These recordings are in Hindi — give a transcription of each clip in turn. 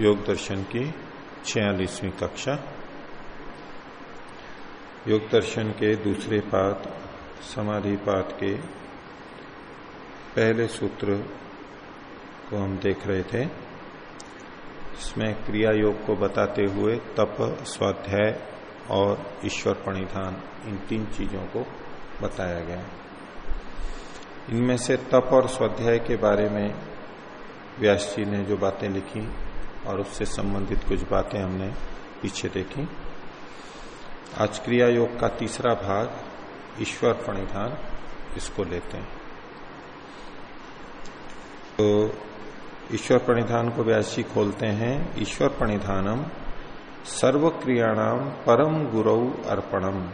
योग दर्शन की छियालीसवीं कक्षा। योग दर्शन के दूसरे पात समाधि पात के पहले सूत्र को हम देख रहे थे। इसमें क्रिया योग को बताते हुए तप, स्वाध्याय और ईश्वर प्रणिधान, इन तीन चीज़ों को बताया गया इनमें से तप और स्वाध्याय के बारे में व्यास जी ने जो बातें लिखी और उससे संबंधित कुछ बातें हमने पीछे देखी। आज क्रिया योग का तीसरा भाग, ईश्वर प्रणिधान, इसको लेते हैं। तो ईश्वर प्रणिधान को व्यास खोलते हैं, ईश्वर प्रणिधानम सर्व क्रियाणाम परम गुरु अर्पणम,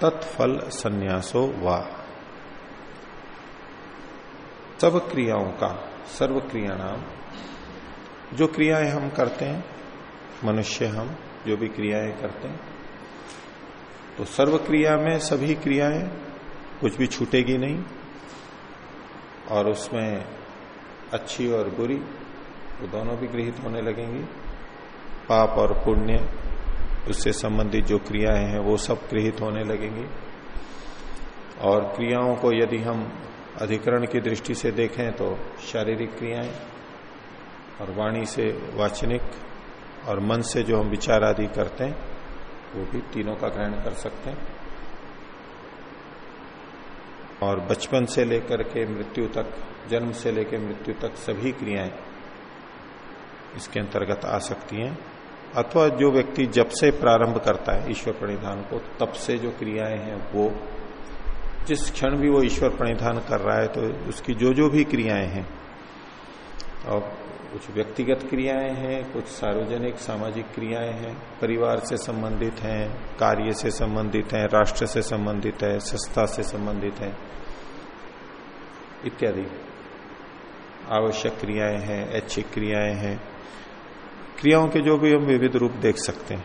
तत्फल संन्यासो वा। सब क्रियाओं का सर्व क्रियाणाम जो क्रियाएँ हम करते हैं, मनुष्य हम, जो भी क्रियाएँ करते हैं तो सर्व क्रिया में सभी क्रियाएँ कुछ भी छूटेगी नहीं और उसमें अच्छी और बुरी वो तो दोनों भी गृहित होने लगेंगी। पाप और पुण्य, उससे संबंधित जो क्रियाएँ हैं वो सब गृहित होने लगेंगी। और क्रियाओं को यदि हम अधिकरण की दृष्टि से देखें तो शारीरिक क्रियाएँ और वाणी से वाचनिक और मन से जो हम विचार आदि करते हैं, वो भी तीनों का ग्रहण कर सकते हैं। और बचपन से लेकर के मृत्यु तक, जन्म से लेकर मृत्यु तक सभी क्रियाएँ इसके अंतर्गत आ सकती हैं। अथवा जो व्यक्ति जब से प्रारंभ करता है ईश्वर प्रणिधान को, तब से जो क्रियाएँ हैं वो, जिस क्षण भी वो ईश्वर प्रणिधान कर रहा है तो उसकी जो जो भी क्रियाएँ हैं और कुछ व्यक्तिगत क्रियाएँ हैं, कुछ सार्वजनिक सामाजिक क्रियाएँ हैं, परिवार से संबंधित हैं, कार्य से संबंधित हैं, राष्ट्र से संबंधित है, संस्था से संबंधित है, इत्यादि। आवश्यक क्रियाएँ हैं, ऐच्छिक क्रियाएँ हैं। क्रियाओं के जो भी हम विविध रूप देख सकते हैं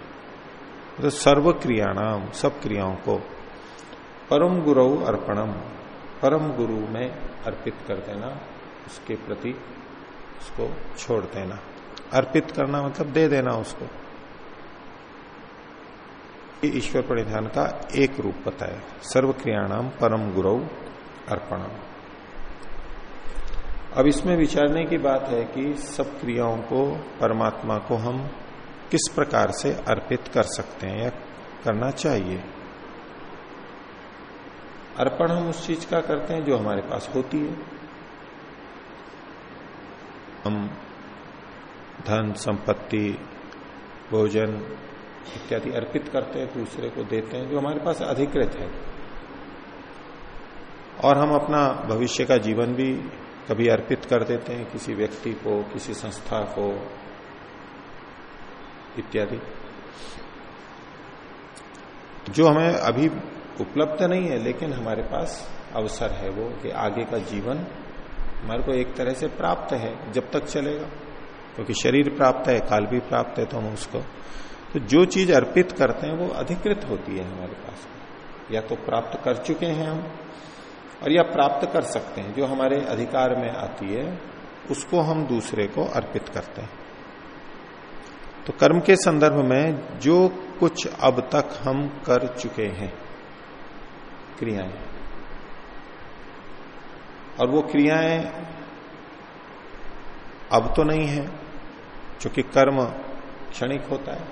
तो सर्व क्रियाणाम सब क्रियाओं को परम गुरु अर्पणम, परम गुरु में अर्पित कर देना उसके प्रति उसको छोड़ देना। अर्पित करना मतलब दे देना उसको। ईश्वर परिधान का एक रूप बताया। सर्व क्रियाणाम परम गुरु अर्पणम। अब इसमें विचारने की बात है कि सब क्रियाओं को, परमात्मा को हम किस प्रकार से अर्पित कर सकते हैं या करना चाहिए? अर्पण हम उस चीज़ का करते हैं जो हमारे पास होती है। हम धन, संपत्ति, भोजन इत्यादि अर्पित करते हैं, दूसरे को देते हैं, जो हमारे पास अधिकृत है। और हम अपना भविष्य का जीवन भी कभी अर्पित कर देते हैं, किसी व्यक्ति को, किसी संस्था को, इत्यादि। जो हमें अभी उपलब्ध नहीं है, लेकिन हमारे पास अवसर है वो, कि आगे का जीवन हमारे को एक तरह से प्राप्त है, जब तक चलेगा। क्योंकि शरीर प्राप्त है, काल भी प्राप्त है तो हम उसको तो जो चीज़ अर्पित करते हैं, वो अधिकृत होती है हमारे पास। या तो प्राप्त कर चुके हैं हम, और या प्राप्त कर सकते हैं। जो हमारे अधिकार में आती है, उसको हम दूसरे को अर्पित करते हैं। तो कर्म के संदर्भ में जो कुछ अब तक हम कर चुके हैं, क्रियाएँ और वो क्रियाएँ अब तो नहीं है क्योंकि कर्म क्षणिक होता है।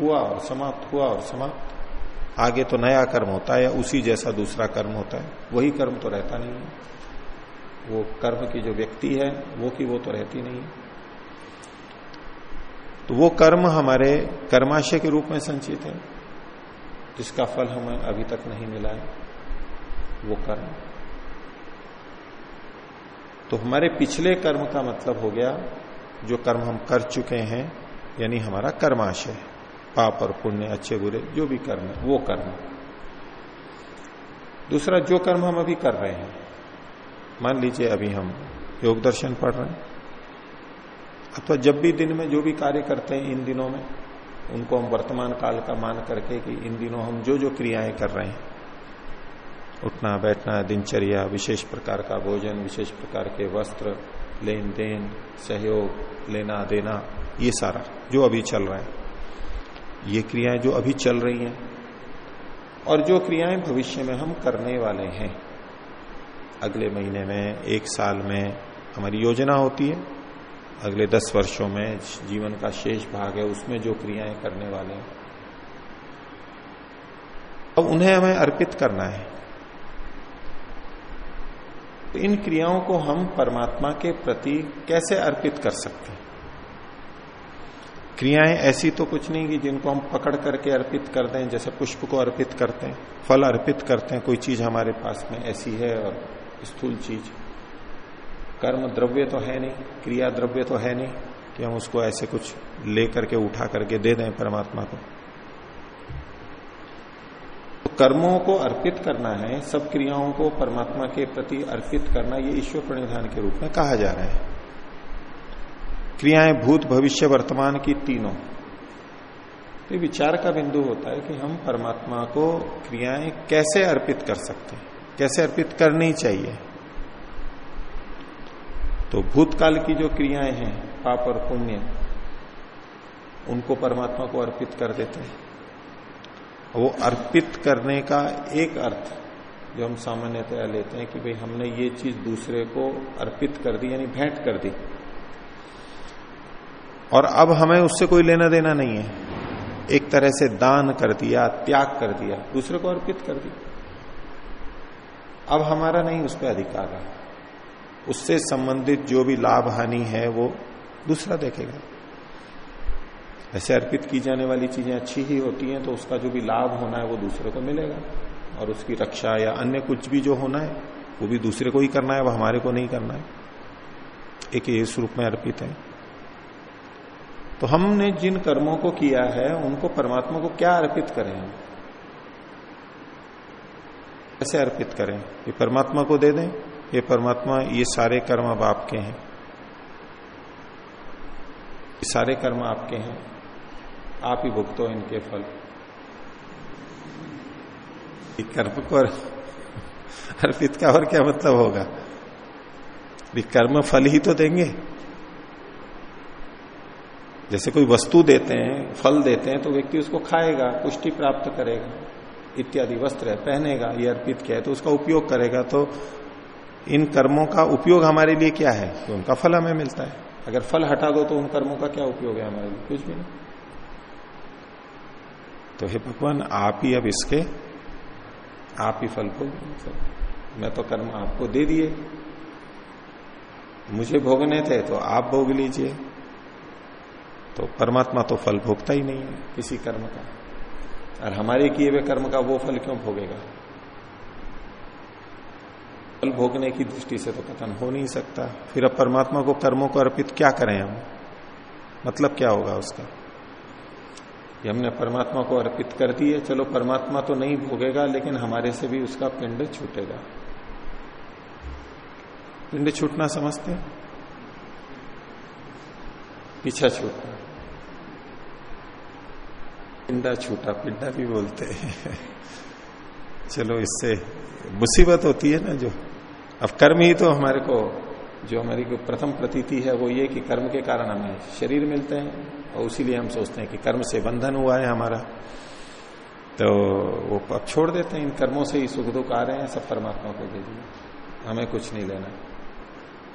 हुआ और समाप्त, हुआ और समाप्त। आगे तो नया कर्म होता है या उसी जैसा दूसरा कर्म होता है, वही कर्म तो रहता नहीं है। वो कर्म की जो व्यक्ति है, वो की वो तो रहती नहीं है। तो वो कर्म हमारे कर्माशय के रूप में संचित है, जिसका फल हमें अभी तक नहीं मिला है, वो कर्म। तो हमारे पिछले कर्म का मतलब हो गया, जो कर्म हम कर चुके हैं, यानी हमारा कर्माशय, पाप और पुण्य, अच्छे बुरे, जो भी कर्म है, वो कर्म। दूसरा, जो कर्म हम अभी कर रहे हैं, मान लीजिए अभी हम योग दर्शन पढ़ रहे हैं, अथवा जब भी दिन में जो भी कार्य करते हैं इन दिनों में, उनको हम वर्तमान काल का मान करके कि इन दिनों हम जो जो क्रियाएँ कर रहे हैं उठना, बैठना, दिनचर्या, विशेष प्रकार का भोजन, विशेष प्रकार के वस्त्र लेन देन सहयोग लेना देना ये सारा जो अभी चल रहा है। ये क्रियाएँ जो अभी चल रही हैं और जो क्रियाएँ भविष्य में हम करने वाले हैं। अगले महीने में, एक साल में हमारी योजना होती है। अगले दस वर्षों में जीवन का शेष भाग है, उसमें जो क्रियाएँ करने वाले हैं। अब उन्हें हमें अर्पित करना है। तो इन क्रियाओं को हम परमात्मा के प्रति कैसे अर्पित कर सकते हैं? क्रियाएँ ऐसी तो कुछ नहीं कि जिनको हम पकड़ करके अर्पित कर दें, जैसे पुष्प को अर्पित करते हैं, फल अर्पित करते हैं, कोई चीज़ हमारे पास में ऐसी है और स्थूल चीज़। कर्म द्रव्य तो है नहीं, क्रिया द्रव्य तो है नहीं कि हम उसको ऐसे कुछ ले करके उठा करके दे दें परमात्मा को। कर्मों को अर्पित करना है, सब क्रियाओं को परमात्मा के प्रति अर्पित करना, ये ईश्वर प्रणिधान के रूप में कहा जा रहा है। क्रियाएँ भूत, भविष्य, वर्तमान की तीनों। तो विचार का बिंदु होता है कि हम परमात्मा को क्रियाएँ कैसे अर्पित कर सकते हैं, कैसे अर्पित करनी चाहिए। तो भूतकाल की जो क्रियाएँ हैं, पाप और पुण्य, उनको परमात्मा को अर्पित कर देते हैं। वो अर्पित करने का एक अर्थ जो हम सामान्यतया लेते हैं कि भाई हमने ये चीज़ दूसरे को अर्पित कर दी, यानी भेंट कर दी। और अब हमें उससे कोई लेना देना नहीं है। एक तरह से दान कर दिया, त्याग कर दिया, दूसरे को अर्पित कर दिया। अब हमारा नहीं, उस पर अधिकार है। उससे संबंधित जो भी लाभ हानि है, वो दूसरा देखेगा। ऐसे अर्पित की जाने वाली चीज़ें अच्छी ही होती हैं तो उसका जो भी लाभ होना है वो दूसरे को मिलेगा। और उसकी रक्षा या अन्य कुछ भी जो होना है, वो भी दूसरे को ही करना है, वो हमारे को नहीं करना है। एक इस रूप में अर्पित है। तो हमने जिन कर्मों को किया है, उनको परमात्मा को क्या अर्पित करें हम? कैसे अर्पित करें? ये परमात्मा को दे दें? ये परमात्मा, ये सारे कर्म अब आपके हैं। सारे कर्म आपके हैं। आप ही भुगतो इनके फल। कर्म को अर्पित का और क्या मतलब होगा? कर्म फल ही तो देंगे। जैसे कोई वस्तु देते हैं, फल देते हैं तो व्यक्ति उसको खाएगा, पुष्टि प्राप्त करेगा, इत्यादि वस्त्र है, पहनेगा, ये अर्पित किया है तो उसका उपयोग करेगा। तो इन कर्मों का उपयोग हमारे लिए क्या है? तो उनका फल हमें मिलता है। अगर फल हटा दो तो उन कर्मों का क्या उपयोग है हमारे लिए? कुछ भी नहीं। तो हे भगवान, आप ही अब इसके, आप ही फल भोग मैं तो कर्म आपको दे दिए। मुझे भोगने थे तो आप भोग लीजिए। तो परमात्मा तो फल भोगता ही नहीं है किसी कर्म का। और हमारे किए हुए कर्म का वो फल क्यों भोगेगा? फल भोगने की दृष्टि से तो कथन हो नहीं सकता। फिर अब परमात्मा को कर्मों को अर्पित क्या करें हम? मतलब क्या होगा उसका? कि हमने परमात्मा को अर्पित कर दिए चलो परमात्मा तो नहीं भोगेगा, लेकिन हमारे से भी उसका पिंड छूटेगा। पिंड छूटना समझते पीछा छूटना। पिंडा छूटा, पिंडा भी बोलते हैं। चलो इससे मुसीबत होती है ना जो? अब कर्म ही तो हमारे को जो हमारी प्रथम प्रतीति है वो ये कि कर्म के कारण हमें शरीर मिलते हैं और उसीलिए हम सोचते हैं कि कर्म से बंधन हुआ है हमारा। तो वो अब छोड़ देते हैं, इन कर्मों से ही सुख दुख आ रहे हैं, सब परमात्मा को दे दिए। हमें कुछ नहीं लेना।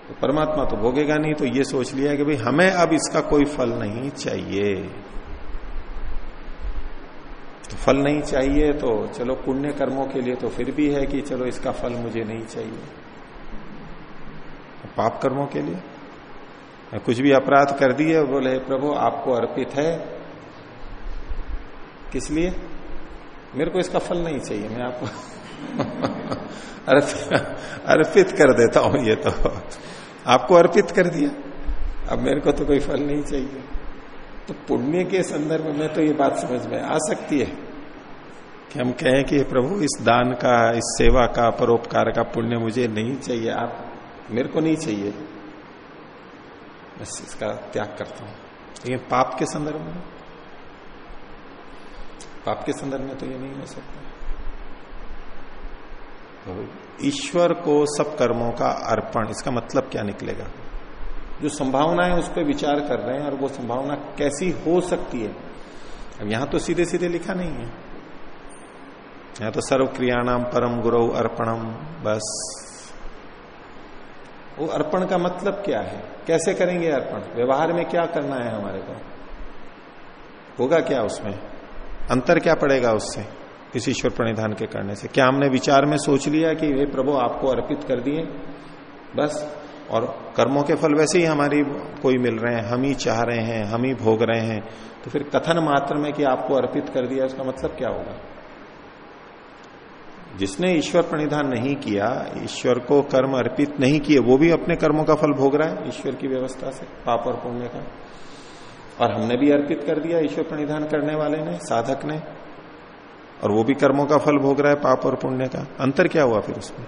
तो परमात्मा तो भोगेगा नहीं तो ये सोच लिया कि भाई हमें अब इसका कोई फल नहीं चाहिए। तो फल नहीं चाहिए तो चलो पुण्य कर्मों के लिए तो फिर भी है कि चलो इसका फल मुझे नहीं चाहिए। पाप कर्मों के लिए? कुछ भी अपराध कर दिए बोले, प्रभु, आपको अर्पित है। किस लिए? मेरे को इसका फल नहीं चाहिए, मैं आपको अर्पित कर देता हूँ ये तो। आपको अर्पित कर दिया। अब मेरे को तो कोई फल नहीं चाहिए। तो पुण्य के संदर्भ में तो ये बात समझ में आ सकती है कि हम कहें कि, प्रभु, इस दान का, इस सेवा का, परोपकार का पुण्य मुझे नहीं चाहिए। आप मेरे को नहीं चाहिए। बस इसका त्याग करता हूँ। लेकिन पाप के संदर्भ में? पाप के संदर्भ में तो ये नहीं हो सकता। तो ईश्वर को सब कर्मों का अर्पण, इसका मतलब क्या निकलेगा? जो संभावना है उस पर विचार कर रहे हैं और वो संभावना कैसी हो सकती है? अब यहाँ तो सीधे सीधे लिखा नहीं है। यहाँ तो सर्व क्रियाणाम परम गुरु अर्पणम बस। वो अर्पण का मतलब क्या है? कैसे करेंगे अर्पण? व्यवहार में क्या करना है हमारे को? होगा क्या उसमें? अंतर क्या पड़ेगा उससे, इस ईश्वर प्रणिधान के करने से? क्या हमने विचार में सोच लिया कि वे प्रभु, आपको अर्पित कर दिए? बस। और कर्मों के फल वैसे ही हमारी कोई मिल रहे हैं, हम ही चाह रहे हैं, हम ही भोग रहे हैं। तो फिर कथन मात्र में कि आपको अर्पित कर दिया, उसका मतलब क्या होगा? जिसने ईश्वर प्रणिधान नहीं किया, ईश्वर को कर्म अर्पित नहीं किए, वो भी अपने कर्मों का फल भोग रहा है, ईश्वर की व्यवस्था से, पाप और पुण्य का। और हमने भी अर्पित कर दिया ईश्वर प्रणिधान करने वाले ने, साधक ने, और वो भी कर्मों का फल भोग रहा है, पाप और पुण्य का। अंतर क्या हुआ फिर उसमें?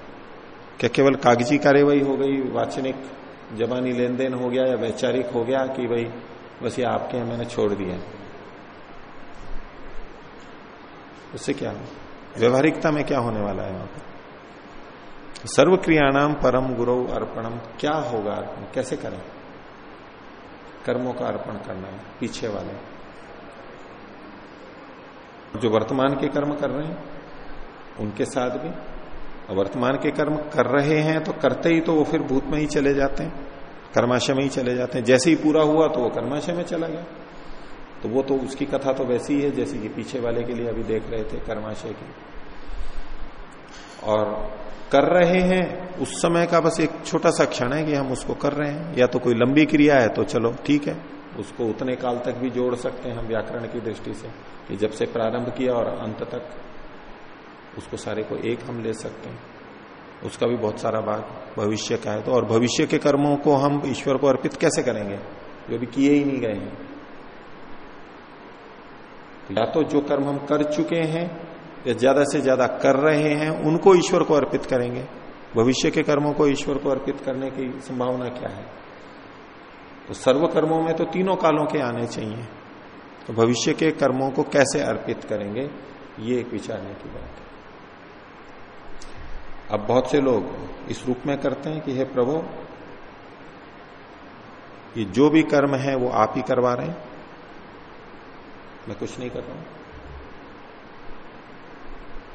क्या केवल कागज़ी कार्यवाही हो गई, वाचनिक जबानी लेन देन हो गया या वैचारिक हो गया कि भाई, बस ये आपके हैं, मैंने छोड़ दिया? उससे क्या हो व्यवहारिकता में क्या होने वाला है वहाँ पर सर्व क्रियाणाम परम गुरु अर्पणम, क्या होगा? अर्पण कैसे करें? कर्मों का अर्पण करना है, पीछे वाले। जो वर्तमान के कर्म कर रहे हैं, उनके साथ भी। वर्तमान के कर्म कर रहे हैं तो करते ही तो वो फिर भूत में ही चले जाते हैं, कर्माशय में ही चले जाते हैं। जैसे ही पूरा हुआ तो वो कर्माशय में चला गया। तो वो तो उसकी कथा तो वैसी ही है जैसी कि पीछे वाले के लिए अभी देख रहे थे कर्माशय की। और कर रहे हैं, उस समय का बस एक छोटा सा क्षण है कि हम उसको कर रहे हैं। या तो कोई लंबी क्रिया है तो चलो, ठीक है। उसको उतने काल तक भी जोड़ सकते हैं हम व्याकरण की दृष्टि से, कि जब से प्रारंभ किया और अंत तक उसको सारे को एक हम ले सकते हैं। उसका भी बहुत सारा भाग भविष्य का है तो और भविष्य के कर्मों को हम ईश्वर को अर्पित कैसे करेंगे? जो भी किए ही नहीं गए हैं। या तो जो कर्म हम कर चुके हैं, या ज़्यादा से ज़्यादा कर रहे हैं, उनको ईश्वर को अर्पित करेंगे। भविष्य के कर्मों को ईश्वर को अर्पित करने की संभावना क्या है? तो सर्व कर्मों में तो तीनों कालों के आने चाहिए। तो भविष्य के कर्मों को कैसे अर्पित करेंगे? ये एक विचारने की बात है। अब बहुत से लोग इस रूप में करते हैं कि, हे प्रभु, ये जो भी कर्म है, वो आप ही करवा रहे हैं। मैं कुछ नहीं कर रहा हूँ।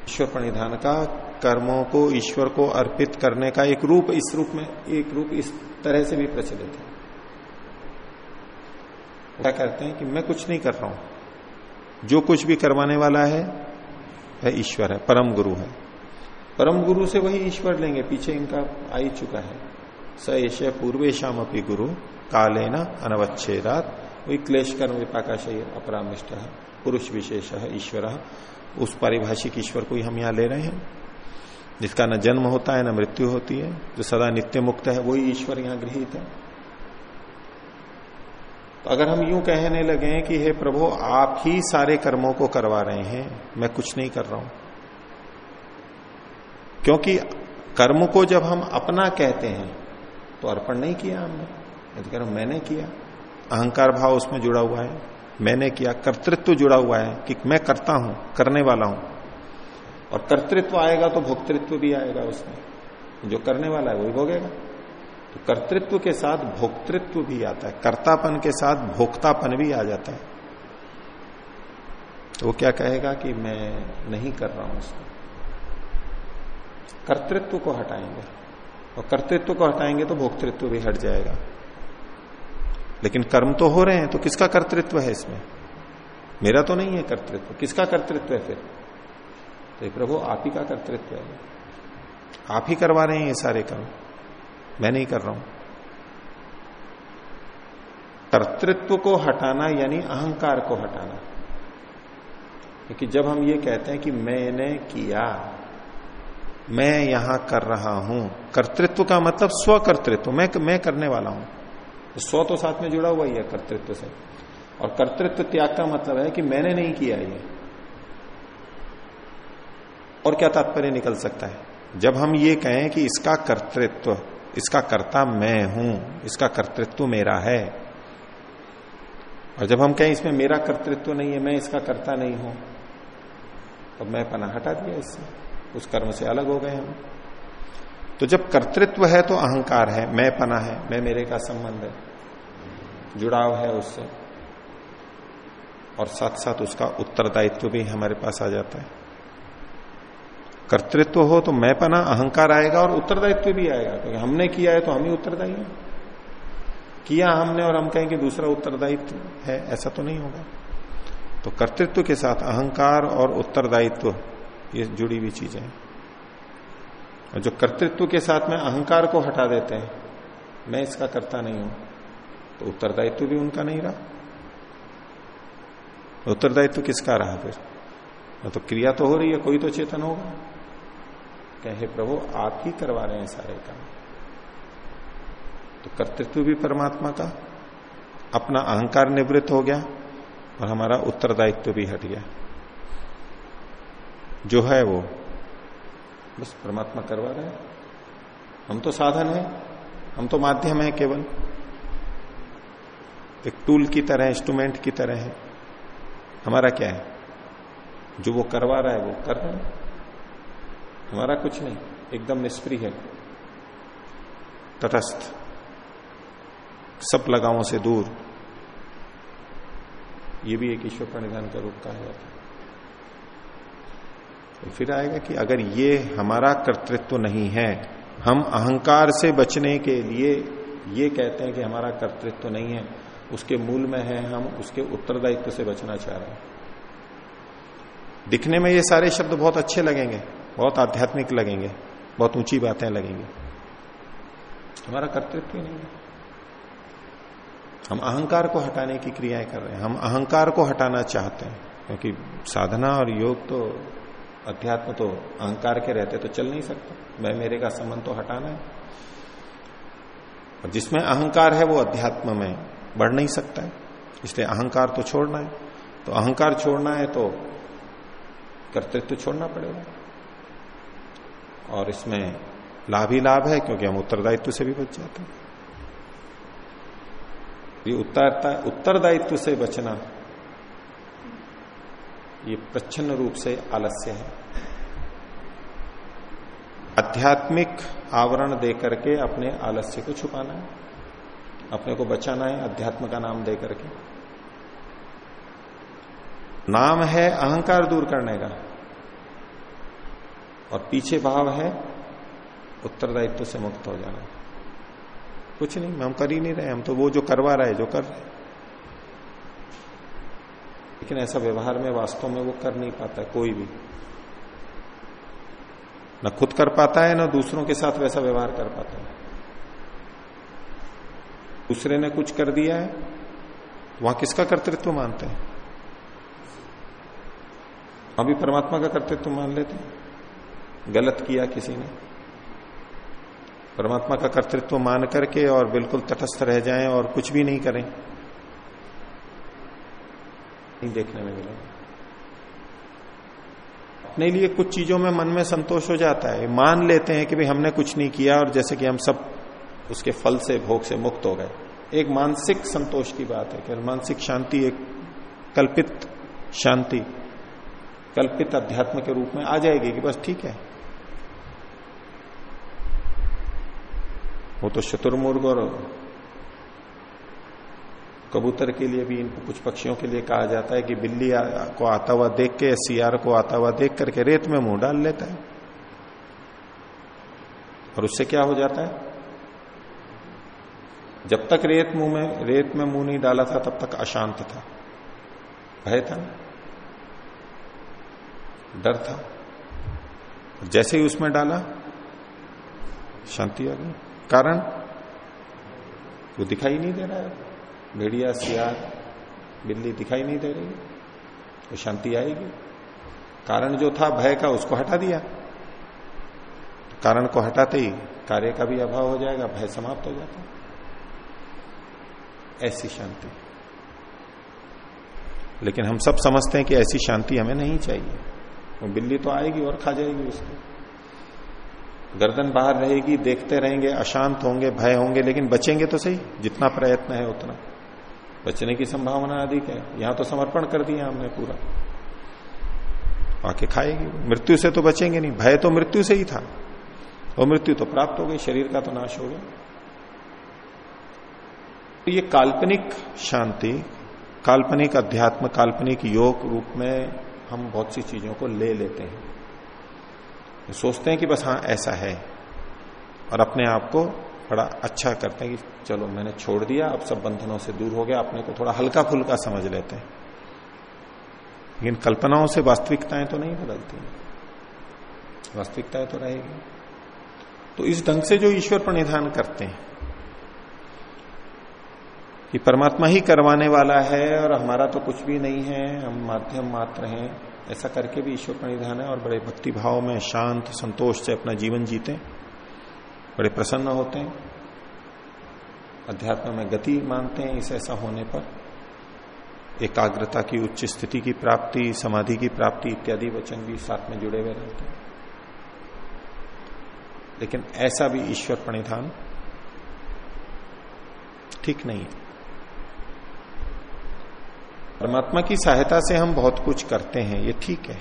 ईश्वर प्रणिधान का, कर्मों को, ईश्वर को अर्पित करने का एक रूप इस रूप में, एक रूप इस तरह से भी प्रचलित है। क्या कहते हैं कि मैं कुछ नहीं कर रहा हूँ। जो कुछ भी करवाने वाला है, वह ईश्वर है, परम गुरु है। परम गुरु से वही ईश्वर लेंगे, पीछे इनका आ ही चुका है। स ऐश पूर्वेशम अपनी गुरु काले न अनवच्छेदात। वही क्लेश कर्म विपाकाशय अपरामिष्ट पुरुष विशेष है, ईश्वर उस पारिभाषिक ईश्वर को ही हम यहाँ ले रहे हैं, जिसका न जन्म होता है, न मृत्यु होती है, जो सदा नित्य मुक्त है, वही ईश्वर यहाँ गृहित है। तो अगर हम यूँ कहने लगे कि, हे प्रभु, आप ही सारे कर्मों को करवा रहे हैं, मैं कुछ नहीं कर रहा हूँ। क्योंकि कर्म को जब हम अपना कहते हैं तो अर्पण नहीं किया हमने। यदि कर्म मैंने किया अहंकार भाव उसमें जुड़ा हुआ है। मैंने किया, कर्तृत्व जुड़ा हुआ है कि मैं करता हूँ, करने वाला हूँ। और कर्तृत्व आएगा तो भोक्तृत्व भी आएगा उसमें। जो करने वाला है वही भोगेगा। तो कर्तृत्व के साथ भोक्तृत्व भी आता है। कर्तापन के साथ भोक्तापन भी आ जाता है। तो वो क्या कहेगा कि मैं नहीं कर रहा हूँ उसको। कर्तृत्व को हटाएँगे। और कर्तृत्व को हटाएँगे तो भोक्तृत्व भी हट जाएगा। लेकिन कर्म तो हो रहे हैं तो किसका कर्तृत्व है इसमें? मेरा तो नहीं है कर्तृत्व। किसका कर्तृत्व है फिर? तो प्रभु, आप ही का कर्तृत्व है। आप ही करवा रहे हैं ये सारे कर्म। मैं नहीं कर रहा हूँ। कर्तृत्व को हटाना यानी अहंकार को हटाना। क्योंकि जब हम ये कहते हैं कि मैंने किया, मैं यहाँ कर रहा हूँ, कर्तृत्व का मतलब स्वकर्तृत्व, मैं मैं करने वाला हूँ। तो स्व तो साथ में जुड़ा हुआ ही है कर्तृत्व से। और कर्तृत्व त्याग का मतलब है कि मैंने नहीं किया ये। और क्या तात्पर्य निकल सकता है? जब हम ये कहें कि इसका कर्तृत्व, इसका कर्ता मैं हूँ, इसका कर्तृत्व मेरा है, और जब हम कहें इसमें मेरा कर्तृत्व नहीं है, मैं इसका कर्ता नहीं हूँ तो मैं पना हटा दिया इससे। उस कर्म से अलग हो गए हम। तो जब कर्तृत्व है तो अहंकार है, मैं पना है, मैं मेरे का संबंध है, जुड़ाव है उससे। और साथ साथ उसका उत्तरदायित्व भी हमारे पास आ जाता है। कर्तृत्व हो तो मैं पना, अहंकार आएगा और उत्तरदायित्व भी आएगा, क्योंकि हमने किया है तो हम ही उत्तरदायी हैं। किया हमने और हम कहेंगे दूसरा उत्तरदायित्व है, ऐसा तो नहीं होगा। तो कर्तृत्व के साथ अहंकार और उत्तरदायित्व, ये जुड़ी हुई चीज़ें हैं। और जो कर्तृत्व के साथ में अहंकार को हटा देते हैं, मैं इसका करता नहीं हूँ। तो उत्तरदायित्व भी उनका नहीं रहा। उत्तरदायित्व किसका रहा फिर? तो क्रिया तो हो रही है, कोई तो चेतन होगा। कहे प्रभु, आप ही करवा रहे हैं सारे काम। तो कर्तृत्व भी परमात्मा का अपना अहंकार निवृत्त हो गया और हमारा उत्तरदायित्व भी हट गया। जो है वो बस परमात्मा करवा रहे हैं। हम तो साधन है, हम तो माध्यम है केवल। एक टूल की तरह इंस्ट्रूमेंट की तरह है। हमारा क्या है? जो वो करवा रहा है, वो कर रहे हैं। हमारा कुछ नहीं, एकदम निष्प्रिय है। तटस्थ, सब लगावों से दूर। ये भी एक ईश्वर प्रणिधान का रूप कहा जाता है। फिर आएगा कि अगर ये हमारा कर्तृत्व नहीं है, हम अहंकार से बचने के लिए ये कहते हैं कि हमारा कर्तृत्व नहीं है, उसके मूल में है हम, उसके उत्तरदायित्व से बचना चाह रहे हैं। दिखने में ये सारे शब्द बहुत अच्छे लगेंगे, बहुत आध्यात्मिक लगेंगे, बहुत ऊँची बातें लगेंगी। हमारा कर्तृत्व ही नहीं है। हम अहंकार को हटाने की क्रियाएँ कर रहे हैं, हम अहंकार को हटाना चाहते हैं, क्योंकि साधना और योग तो अध्यात्म तो अहंकार के रहते तो चल नहीं सकते। मैं मेरे का संबंध तो हटाना है और जिसमें अहंकार है वो अध्यात्म में बढ़ नहीं सकता है। इसलिए अहंकार तो छोड़ना है। तो अहंकार छोड़ना है तो कर्तृत्व छोड़ना पड़ेगा। और इसमें लाभ ही लाभ है क्योंकि हम उत्तरदायित्व से भी बच जाते हैं। उत्तरदायित्व से बचना ये प्रच्छन्न रूप से आलस्य है। आध्यात्मिक आवरण देकर के अपने आलस्य को छुपाना है, अपने को बचाना है, अध्यात्म का नाम दे करके। नाम है अहंकार दूर करने का, और पीछे भाव है उत्तरदायित्व से मुक्त हो जाना। कुछ नहीं, हम कर ही नहीं रहे, हम तो वो जो करवा रहे जो कर रहे लेकिन ऐसा व्यवहार में वास्तव में वो कर नहीं पाता, कोई भी। न खुद कर पाता है, न दूसरों के साथ वैसा व्यवहार कर पाता है। दूसरे ने कुछ कर दिया है, वहाँ किसका कर्तृत्व मानते हैं? अभी परमात्मा का कर्तृत्व मान लेते हैं। गलत किया किसी ने। परमात्मा का कर्तृत्व मान करके और बिल्कुल तटस्थ रह जाएँ और कुछ भी नहीं करें। नहीं देखने में मिलेगा अपने लिए कुछ चीज़ों में मन में संतोष हो जाता है। मान लेते हैं कि भाई हमने कुछ नहीं किया और जैसे कि हम सब उसके फल से, भोग से मुक्त हो गए। एक मानसिक संतोष की बात है कि मानसिक शांति एक कल्पित शांति, कल्पित अध्यात्म के रूप में आ जाएगी कि बस ठीक है। वो तो शत्रुमुर्ग और कबूतर के लिए भी इनको कुछ पक्षियों के लिए कहा जाता है कि बिल्ली को आता हुआ देख के, सियार को आता हुआ देख करके रेत में मुँह डाल लेता है। और उससे क्या हो जाता है? जब तक रेत मुँह में, रेत में मुँह नहीं डाला था, तब तक अशांत था। भय था डर था। जैसे ही उसमें डाला, शांति आ गई। कारण? वो दिखाई नहीं दे रहा है। भेड़िया सियार बिल्ली दिखाई नहीं दे रही तो शांति आएगी। कारण जो था, भय का, उसको हटा दिया। कारण को हटाते ही कार्य का भी अभाव हो जाएगा, भय समाप्त हो जाता ऐसी शांति। लेकिन हम सब समझते हैं कि ऐसी शांति हमें नहीं चाहिए। वो बिल्ली तो आएगी और खा जाएगी उसको। गर्दन बाहर रहेगी, देखते रहेंगे, अशांत होंगे, भय होंगे, लेकिन बचेंगे तो सही, जितना प्रयत्न है उतना। बचने की संभावना अधिक है। यहाँ तो समर्पण कर दिया हमने पूरा। आके खाएगी, मृत्यु से तो बचेंगे नहीं। भय तो मृत्यु से ही था। और मृत्यु तो प्राप्त हो गई, शरीर का तो नाश हो गया। तो ये काल्पनिक शांति, काल्पनिक अध्यात्म, काल्पनिक योग रूप में हम बहुत सी चीज़ों को ले लेते हैं। सोचते हैं कि बस हाँ ऐसा है। और अपने आप को बड़ा अच्छा करते हैं कि चलो, मैंने छोड़ दिया, अब सब बंधनों से दूर हो गया, अपने को थोड़ा हल्का फुल्का समझ लेते हैं। लेकिन कल्पनाओं से वास्तविकताएँ तो नहीं बदलती वास्तविकताएँ तो रहेगी। तो इस ढंग से जो ईश्वर पर निधान करते हैं, कि परमात्मा ही करवाने वाला है और हमारा तो कुछ भी नहीं है, हम माध्यम मात्र हैं, ऐसा करके भी ईश्वर प्रणिधान है और बड़े भक्ति भाव में शांत संतोष से अपना जीवन जीते बड़े प्रसन्न होते हैं। अध्यात्म में गति मानते हैं इस ऐसा होने पर। एकाग्रता की उच्च स्थिति की प्राप्ति, समाधि की प्राप्ति इत्यादि वचन भी साथ में जुड़े हुए रहते हैं। लेकिन ऐसा भी ईश्वर प्रणिधान ठीक नहीं है। परमात्मा की सहायता से हम बहुत कुछ करते हैं, ये ठीक है।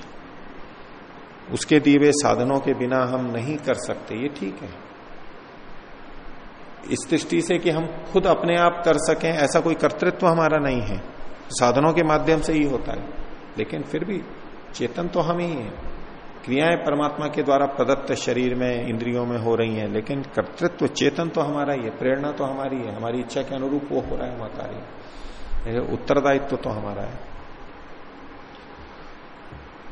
उसके दिए हुए साधनों के बिना हम नहीं कर सकते, ये ठीक है। इस दृष्टि से कि हम खुद अपने आप कर सकें, ऐसा कोई कर्तृत्व हमारा नहीं है। साधनों के माध्यम से ही होता है, लेकिन फिर भी चेतन तो हम ही हैं। क्रियाएँ परमात्मा के द्वारा प्रदत्त शरीर में, इंद्रियों में हो रही हैं, लेकिन कर्तृत्व, चेतन तो हमारा ही है, प्रेरणा तो हमारी है, हमारी इच्छा के अनुरूप वो हो रहा है, वहाँ कार्य। उत्तरदायित्व तो हमारा है।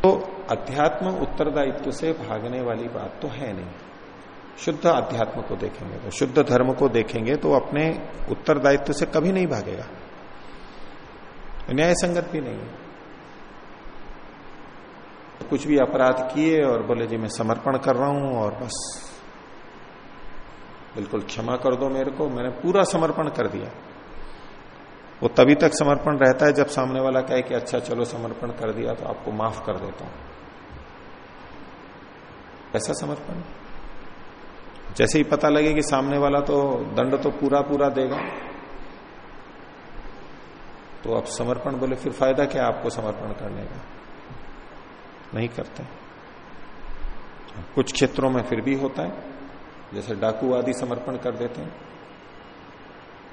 तो अध्यात्म उत्तरदायित्व से भागने वाली बात तो है नहीं। शुद्ध अध्यात्म को देखेंगे। तो शुद्ध धर्म को देखेंगे तो अपने उत्तरदायित्व से कभी नहीं भागेगा। न्याय संगत भी नहीं है। कुछ भी अपराध किए और बोले, जी, मैं समर्पण कर रहा हूँ और बस। बिल्कुल क्षमा कर दो मेरे को। मैंने पूरा समर्पण कर दिया। वो तभी तक समर्पण रहता है जब सामने वाला कहे कि अच्छा चलो, समर्पण कर दिया तो आपको माफ़ कर देता हूँ। ऐसा समर्पण? जैसे ही पता लगे कि सामने वाला तो दंड तो पूरा पूरा देगा तो अब समर्पण बोले, फिर फ़ायदा क्या आपको समर्पण करने का? नहीं करते। कुछ क्षेत्रों में फिर भी होता है, जैसे डाकू आदि समर्पण कर देते हैं।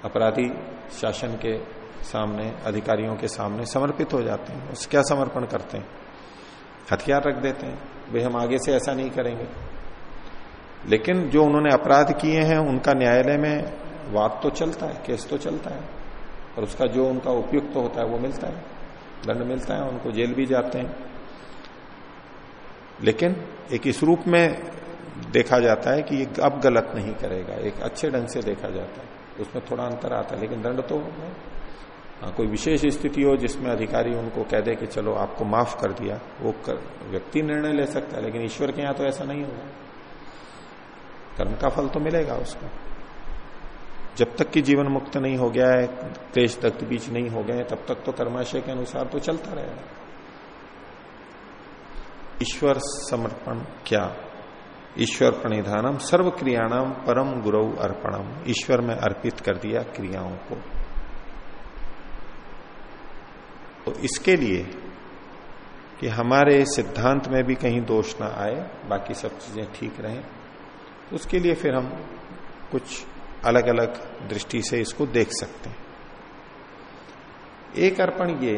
अपराधी शासन के सामने, अधिकारियों के सामने समर्पित हो जाते हैं उस क्या समर्पण करते हैं? हथियार रख देते हैं। वे हम आगे से ऐसा नहीं करेंगे। लेकिन जो उन्होंने अपराध किए हैं उनका न्यायालय में वाद तो चलता है केस तो चलता है और उसका जो उनका उपयुक्त तो होता है वो मिलता है दंड मिलता है उनको जेल भी जाते हैं। लेकिन एक इस रूप में देखा जाता है कि ये अब गलत नहीं करेगा एक अच्छे ढंग से देखा जाता है उसमें थोड़ा अंतर आता है लेकिन दंड तो हाँ कोई विशेष स्थिति हो जिसमें अधिकारी उनको कह दे कि चलो आपको माफ़ कर दिया वो कर, व्यक्ति निर्णय ले सकता है लेकिन ईश्वर के यहाँ तो ऐसा नहीं होगा। कर्म का फल तो मिलेगा उसको। जब तक कि जीवन मुक्त नहीं हो गया है, क्लेश दग्ध बीच नहीं हो गए तब तक तो कर्माशय के अनुसार तो चलता रहेगा। ईश्वर समर्पण क्या? ईश्वर प्रणिधानम सर्व क्रियाणाम परम गुरु अर्पणम। ईश्वर में अर्पित कर दिया क्रियाओं को। तो इसके लिए कि हमारे सिद्धांत में भी कहीं दोष ना आए, बाकी सब चीज़ें ठीक रहें। उसके लिए फिर हम कुछ अलग अलग दृष्टि से इसको देख सकते हैं। एक अर्पण ये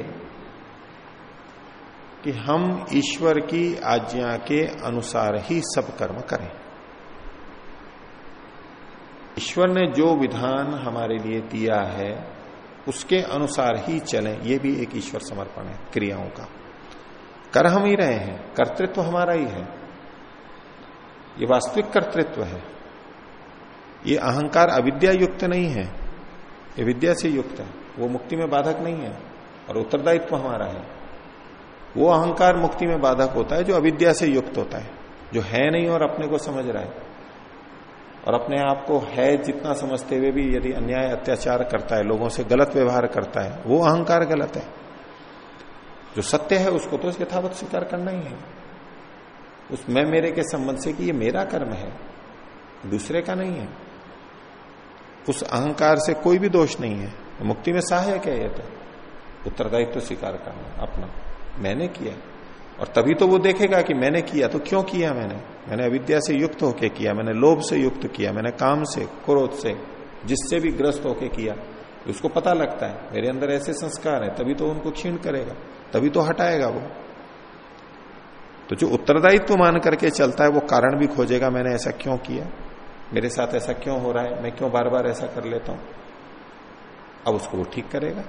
कि हम ईश्वर की आज्ञा के अनुसार ही सब कर्म करें। ईश्वर ने जो विधान हमारे लिए दिया है, उसके अनुसार ही चलें, ये भी एक ईश्वर समर्पण है क्रियाओं का। कर हम ही रहे हैं, कर्तृत्व हमारा ही है। ये वास्तविक कर्तृत्व है। ये अहंकार अविद्या युक्त नहीं है। ये विद्या से युक्त है। वो मुक्ति में बाधक नहीं है और उत्तरदायित्व हमारा है। वो अहंकार मुक्ति में बाधक होता है जो अविद्या से युक्त होता है, जो है नहीं और अपने को समझ रहा है। और अपने आप को है जितना समझते हुए भी यदि अन्याय, अत्याचार करता है, लोगों से गलत व्यवहार करता है, वो अहंकार गलत है। जो सत्य है उसको तो यथावत स्वीकार करना ही है। उस मैं मेरे के संबंध से कि ये मेरा कर्म है, दूसरे का नहीं है। उस अहंकार से कोई भी दोष नहीं है। मुक्ति में सहायक है ये तो। उत्तरदायित्व तो स्वीकार करना, अपना। मैंने किया। और तभी तो वो देखेगा कि मैंने किया तो क्यों किया मैंने? मैंने अविद्या से युक्त होके किया, मैंने लोभ से युक्त किया, मैंने काम से, क्रोध से, जिससे भी ग्रस्त होके किया। उसको पता लगता है, मेरे अंदर ऐसे संस्कार है, तभी तो उनको क्षीण करेगा, तभी तो हटाएगा वो। तो जो उत्तरदायित्व मान करके चलता है, वो कारण भी खोजेगा, मैंने ऐसा क्यों किया? मेरे साथ ऐसा क्यों हो रहा है? मैं क्यों बार बार ऐसा कर लेता हूँ? अब उसको वो ठीक करेगा।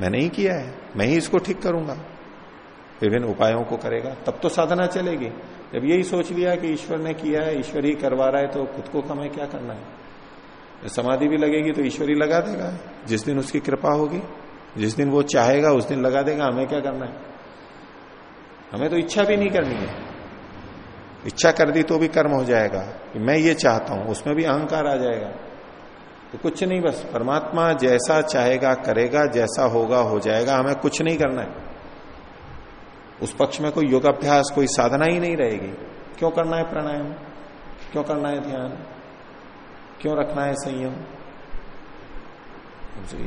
मैंने ही किया है, मैं ही इसको ठीक करूँगा। विभिन्न उपायों को करेगा, तब तो साधना चलेगी। जब यही सोच लिया कि ईश्वर ने किया है, ईश्वर ही करवा रहा है तो खुद को हमें क्या करना है? समाधि भी लगेगी तो ईश्वर ही लगा देगा। जिस दिन उसकी कृपा होगी, जिस दिन वो चाहेगा, उस दिन लगा देगा, हमें क्या करना है? हमें तो इच्छा भी नहीं करनी है। इच्छा कर दी तो भी कर्म हो जाएगा कि मैं ये चाहता हूँ, उसमें भी अहंकार आ जाएगा। तो कुछ नहीं बस, परमात्मा जैसा चाहेगा, करेगा, जैसा होगा, हो जाएगा, हमें कुछ नहीं करना है। उस पक्ष में कोई योगाभ्यास, कोई साधना ही नहीं रहेगी। क्यों करना है प्राणायाम? क्यों करना है ध्यान? क्यों रखना है संयम?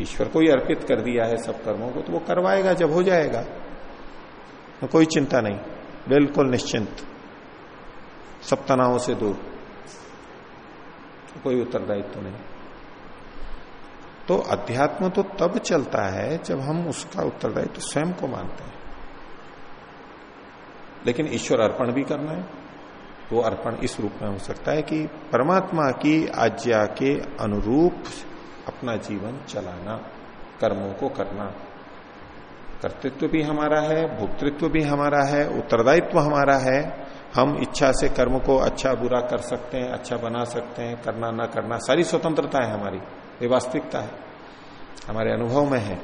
ईश्वर को ही अर्पित कर दिया है सब कर्मों को तो वो करवाएगा, जब हो जाएगा। तो कोई चिंता नहीं। बिल्कुल निश्चिंत। सब तनावों से दूर। तो कोई उत्तरदायित्व नहीं। तो अध्यात्म तो तब चलता है जब हम उसका उत्तरदायित्व स्वयं को मानते हैं। लेकिन ईश्वर अर्पण भी करना है। वो अर्पण इस रूप में हो सकता है कि परमात्मा की आज्ञा के अनुरूप अपना जीवन चलाना, कर्मों को करना। कर्तृत्व भी हमारा है, भोक्तृत्व भी हमारा है, उत्तरदायित्व हमारा है। हम इच्छा से कर्म को अच्छा बुरा कर सकते हैं अच्छा बना सकते हैं, करना ना करना, सारी स्वतंत्रता है हमारी, ये वास्तविकता है। हमारे अनुभव में है।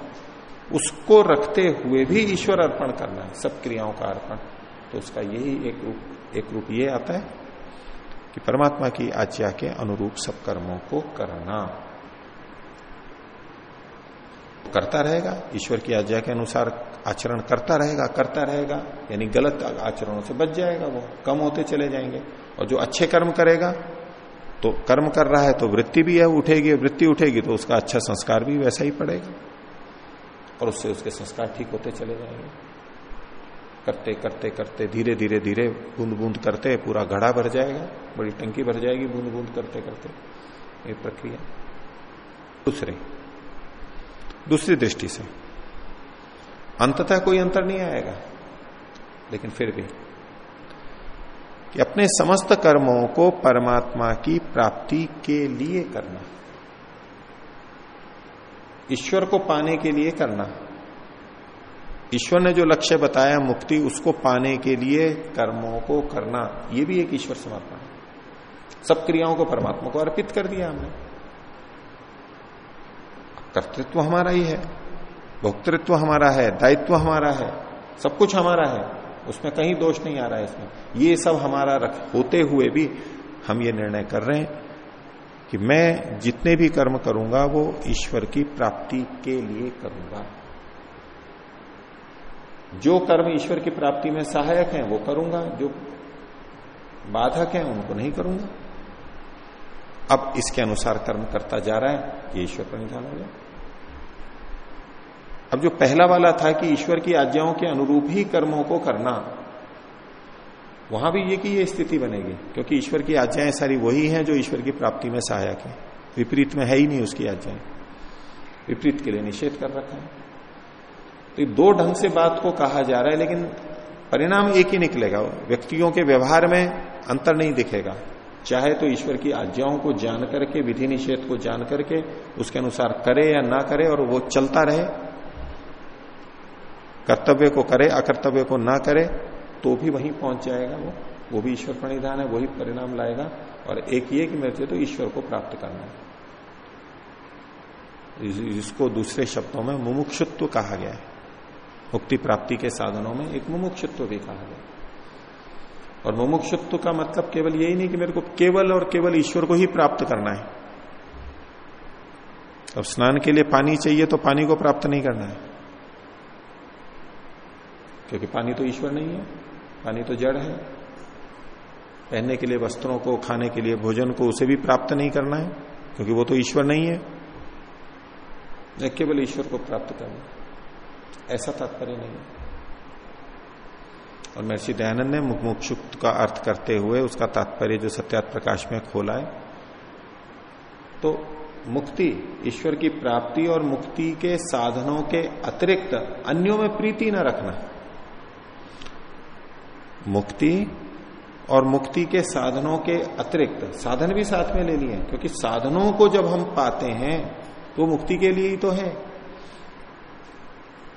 उसको रखते हुए भी ईश्वर अर्पण करना है, सब क्रियाओं का अर्पण। तो उसका यही एक रूप एक रूप ये आता है कि परमात्मा की आज्ञा के अनुरूप सब कर्मों को करना। करता रहेगा, ईश्वर की आज्ञा के अनुसार आचरण करता रहेगा करता रहेगा, यानी गलत आचरणों से बच जाएगा वो, कम होते चले जाएँगे। और जो अच्छे कर्म करेगा तो कर्म कर रहा है तो वृत्ति भी है, उठेगी, वृत्ति उठेगी तो उसका अच्छा संस्कार भी वैसा ही पड़ेगा। और उससे उसके संस्कार ठीक होते चले जाएँगे। करते करते करते, धीरे धीरे धीरे, बूंद बूंद करते, पूरा घड़ा भर जाएगा, बड़ी टंकी भर जाएगी, बूंद बूंद करते करते। ये प्रक्रिया। दूसरे दूसरी दृष्टि से। अंततः कोई अंतर नहीं आएगा। लेकिन फिर भी, कि अपने समस्त कर्मों को परमात्मा की प्राप्ति के लिए करना, ईश्वर को पाने के लिए करना। ईश्वर ने जो लक्ष्य बताया, मुक्ति, उसको पाने के लिए कर्मों को करना, ये भी एक ईश्वर समर्पण है। सब क्रियाओं को परमात्मा को अर्पित कर दिया हमने। कर्तृत्व हमारा ही है, भोक्तृत्व हमारा है, दायित्व हमारा है, सब कुछ हमारा है, उसमें कहीं दोष नहीं आ रहा है इसमें। ये सब हमारा रख, होते हुए भी हम ये निर्णय कर रहे हैं कि मैं जितने भी कर्म करूँगा, वो ईश्वर की प्राप्ति के लिए करूँगा। जो कर्म ईश्वर की प्राप्ति में सहायक हैं, वो करूँगा, जो बाधक हैं, उनको नहीं करूँगा। अब इसके अनुसार कर्म करता जा रहा है ये ईश्वर पर निधान हो जाए। अब जो पहला वाला था कि ईश्वर की आज्ञाओं के अनुरूप ही कर्मों को करना, वहाँ भी ये कि ये स्थिति बनेगी, क्योंकि ईश्वर की आज्ञाएँ सारी वही हैं जो ईश्वर की प्राप्ति में सहायक है। विपरीत में है ही नहीं उसकी आज्ञाएँ। विपरीत के लिए निषेध कर रखा है। तो दो ढंग से बात को कहा जा रहा है, लेकिन परिणाम एक ही निकलेगा। व्यक्तियों के व्यवहार में अंतर नहीं दिखेगा। चाहे तो ईश्वर की आज्ञाओं को जान करके, विधि निषेध को जान करके, उसके अनुसार करे या ना करे, और वो चलता रहे। कर्तव्य को करे, अकर्तव्य को ना करे तो भी वहीं पहुँच जाएगा वो। वो भी ईश्वर प्रणिधान है, वही परिणाम लाएगा। और एक ये कि मेरे तो ईश्वर को प्राप्त करना है। जिसको दूसरे शब्दों में मुमुक्षुत्व कहा गया है। मुक्ति प्राप्ति के साधनों में एक मुमुक्षुत्व भी कहा गया और मुमुक्षुत्व का मतलब केवल यही नहीं कि मेरे को केवल और केवल ईश्वर को ही प्राप्त करना है। अब स्नान के लिए पानी चाहिए तो पानी को प्राप्त नहीं करना है। क्योंकि पानी तो ईश्वर नहीं है, पानी तो जड़ है। पहनने के लिए वस्त्रों को, खाने के लिए भोजन को उसे भी प्राप्त नहीं करना है, क्योंकि वो तो ईश्वर नहीं है। न केवल ईश्वर को प्राप्त करना, ऐसा तात्पर्य नहीं है। और महर्षि दयानंद ने मुमुक्षुक्त का अर्थ करते हुए उसका तात्पर्य जो सत्यात प्रकाश में खोला है तो मुक्ति, ईश्वर की प्राप्ति और मुक्ति के साधनों के अतिरिक्त अन्यों में प्रीति न रखना। मुक्ति और मुक्ति के साधनों के अतिरिक्त। साधन भी साथ में ले लिए, क्योंकि साधनों को जब हम पाते हैं तो मुक्ति के लिए ही तो है।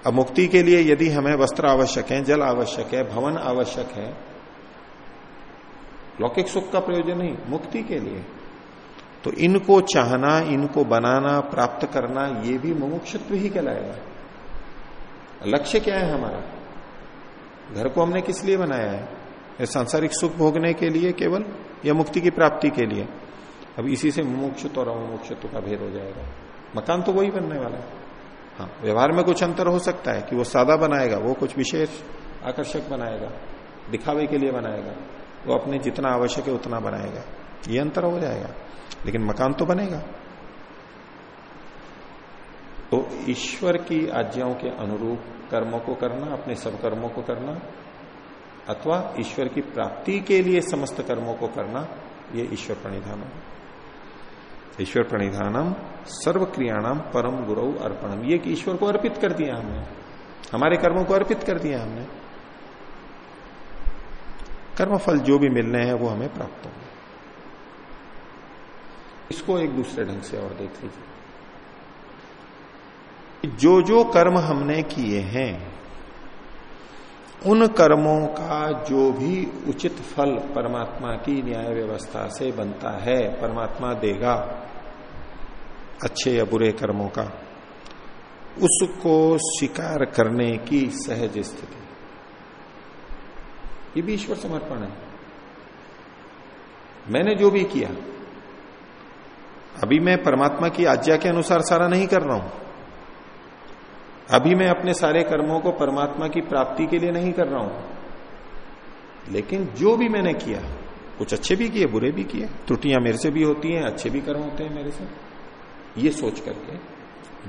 अब मुक्ति के लिए यदि हमें वस्त्र आवश्यक है, जल आवश्यक है, भवन आवश्यक है, लौकिक सुख का प्रयोजन नहीं, मुक्ति के लिए। तो इनको चाहना, इनको बनाना, प्राप्त करना, ये भी मुमुक्षत्व ही कहलाएगा। लक्ष्य क्या है हमारा? घर को हमने किस लिए बनाया है? सांसारिक सुख भोगने के लिए केवल, या मुक्ति की प्राप्ति के लिए? अब इसी से मुमुक्षुत्व और अमुमुक्षुत्व का भेद हो जाएगा। मकान तो वही बनने वाला है। हाँ व्यवहार में कुछ अंतर हो सकता है कि वो सादा बनाएगा, वो कुछ विशेष आकर्षक बनाएगा, दिखावे के लिए बनाएगा, वो अपने जितना आवश्यक है उतना बनाएगा। ये अंतर हो जाएगा। लेकिन मकान तो बनेगा। तो ईश्वर की आज्ञाओं के अनुरूप कर्मों को करना, अपने सब कर्मों को करना, अथवा ईश्वर की प्राप्ति के लिए समस्त कर्मों को करना, ये ईश्वर प्रणिधान ईश्वर प्रणिधानम सर्व क्रियाणाम परम गुरु अर्पणम। ये कि ईश्वर को अर्पित कर दिया हमने। हमारे कर्मों को अर्पित कर दिया हमने। कर्म फल जो भी मिलने हैं वो हमें प्राप्त होंगे। इसको एक दूसरे ढंग से और देख लीजिए। जो जो कर्म हमने किए हैं, उन कर्मों का जो भी उचित फल परमात्मा की न्याय व्यवस्था से बनता है, परमात्मा देगा अच्छे या बुरे कर्मों का, उसको स्वीकार करने की सहज स्थिति। ये भी ईश्वर समर्पण है। मैंने जो भी किया, अभी मैं परमात्मा की आज्ञा के अनुसार सारा नहीं कर रहा हूँ। अभी मैं अपने सारे कर्मों को परमात्मा की प्राप्ति के लिए नहीं कर रहा हूँ। लेकिन जो भी मैंने किया, कुछ अच्छे भी किए, बुरे भी किए, त्रुटियाँ मेरे से भी होती हैं, अच्छे भी कर्म होते हैं मेरे से, ये सोच करके,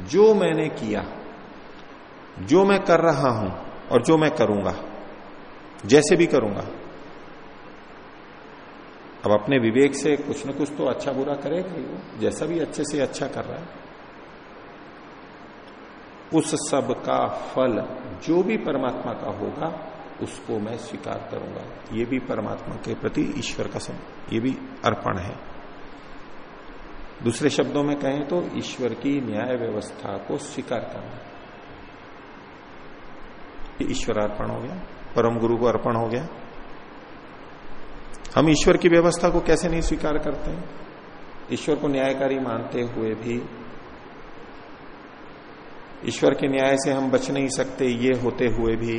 जो मैंने किया, जो मैं कर रहा हूँ और जो मैं करूँगा, जैसे भी करूँगा, अब अपने विवेक से कुछ न कुछ तो अच्छा बुरा करेगा ही वो, जैसा भी अच्छे से अच्छा कर रहा है। उस सब का फल जो भी परमात्मा का होगा, उसको मैं स्वीकार करूँगा। ये भी परमात्मा के प्रति ईश्वर का सम, ये भी अर्पण है। दूसरे शब्दों में कहें तो ईश्वर की न्याय व्यवस्था को स्वीकार करना। ईश्वर अर्पण हो गया, परम गुरु को अर्पण हो गया। हम ईश्वर की व्यवस्था को कैसे नहीं स्वीकार करते? हैं ईश्वर को न्यायकारी मानते हुए भी ईश्वर के न्याय से हम बच नहीं सकते, ये होते हुए भी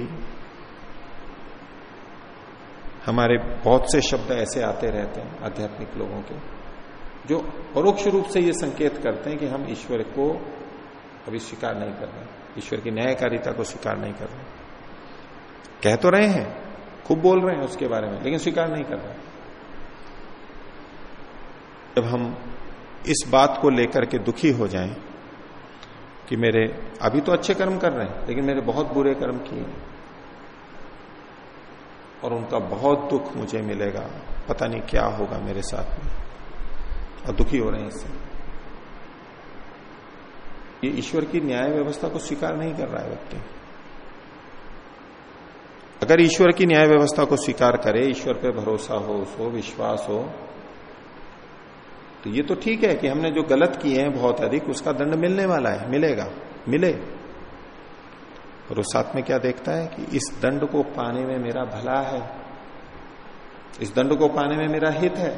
हमारे बहुत से शब्द ऐसे आते रहते हैं आध्यात्मिक लोगों के, जो परोक्ष रूप से ये संकेत करते हैं कि हम ईश्वर को अभी स्वीकार नहीं कर रहे ईश्वर की न्यायकारिता को स्वीकार नहीं कर रहे कह तो रहे हैं, खूब बोल रहे हैं उसके बारे में, लेकिन स्वीकार नहीं कर रहे जब हम इस बात को लेकर के दुखी हो जाएँ कि मेरे, अभी तो अच्छे कर्म कर रहे हैं, लेकिन मेरे बहुत बुरे कर्म किए और उनका बहुत दुख मुझे मिलेगा, पता नहीं क्या होगा मेरे साथ में। और दुखी हो रहे हैं इससे। ये ईश्वर की न्याय व्यवस्था को स्वीकार नहीं कर रहा है व्यक्ति। अगर ईश्वर की न्याय व्यवस्था को स्वीकार करे, ईश्वर पे भरोसा हो उसको विश्वास हो तो ये तो ठीक है कि हमने जो गलत किए हैं बहुत अधिक, उसका दंड मिलने वाला है, मिलेगा, मिले। और उस साथ में क्या देखता है कि इस दंड को पाने में मेरा भला है, इस दंड को पाने में मेरा हित है,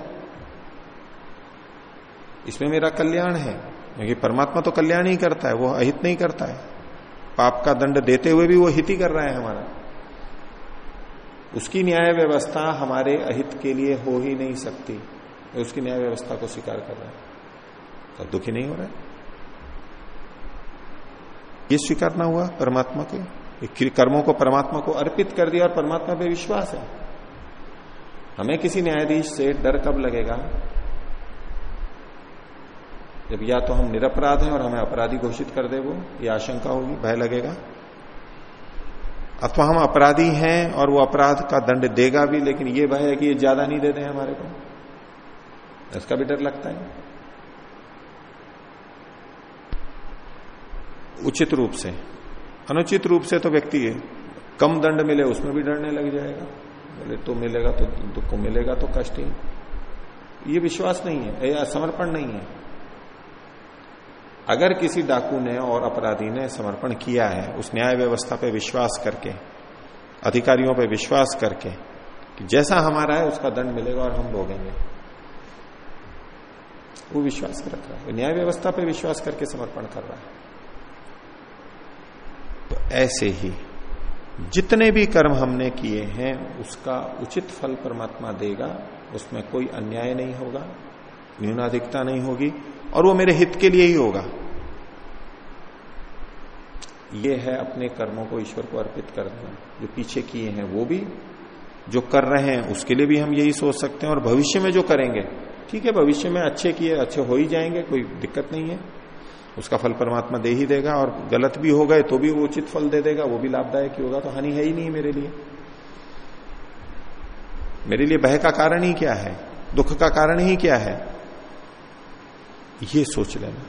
इसमें मेरा कल्याण है, क्योंकि परमात्मा तो कल्याण ही करता है, वो अहित नहीं करता है। पाप का दंड देते हुए भी वो हित ही कर रहा है हमारा। उसकी न्याय व्यवस्था हमारे अहित के लिए हो ही नहीं सकती। उसकी न्याय व्यवस्था को स्वीकार कर रहा है। तो दुखी नहीं हो रहा है? ये स्वीकारना हुआ परमात्मा के? कर्मों को परमात्मा को अर्पित कर दिया और परमात्मा पे विश्वास है। हमें किसी न्यायाधीश से डर कब लगेगा? जब या तो हम निरपराध हैं और हमें अपराधी घोषित कर दे वो, ये आशंका होगी, भय लगेगा। अथवा हम अपराधी हैं और वो अपराध का दंड देगा भी, लेकिन ये भय है कि ये ज़्यादा नहीं दे दें हमारे को। इसका भी डर लगता है। उचित रूप से। अनुचित रूप से तो व्यक्ति कम दंड मिले उसमें भी डरने लग जाएगा। बोले तो मिलेगा तो दुख मिलेगा तो कष्ट ही। ये विश्वास नहीं है, या समर्पण नहीं है। अगर किसी डाकू ने और अपराधी ने समर्पण किया है, उस न्याय व्यवस्था पे विश्वास करके, अधिकारियों पे विश्वास करके, कि जैसा हमारा है, उसका दंड मिलेगा और हम भोगेंगे। वो विश्वास कर रहा है। न्याय व्यवस्था पे विश्वास करके समर्पण कर रहा है। तो ऐसे ही जितने भी कर्म हमने किए हैं, उसका उचित फल परमात्मा देगा, उसमें कोई अन्याय नहीं होगा, न्यूनाधिकता नहीं होगी, और वो मेरे हित के लिए ही होगा। ये है अपने कर्मों को ईश्वर को अर्पित कर देना जो पीछे किए हैं वो भी, जो कर रहे हैं उसके लिए भी हम यही सोच सकते हैं, और भविष्य में जो करेंगे ठीक है, भविष्य में अच्छे किए, अच्छे हो ही जाएँगे, कोई दिक्कत नहीं है। उसका फल परमात्मा दे ही देगा, और गलत भी हो गए तो भी वो उचित फल दे देगा, वो भी लाभदायक ही होगा तो हानि है ही नहीं मेरे लिए। मेरे लिए भय का कारण ही क्या है? दुख का कारण ही क्या है? ये सोच लेना।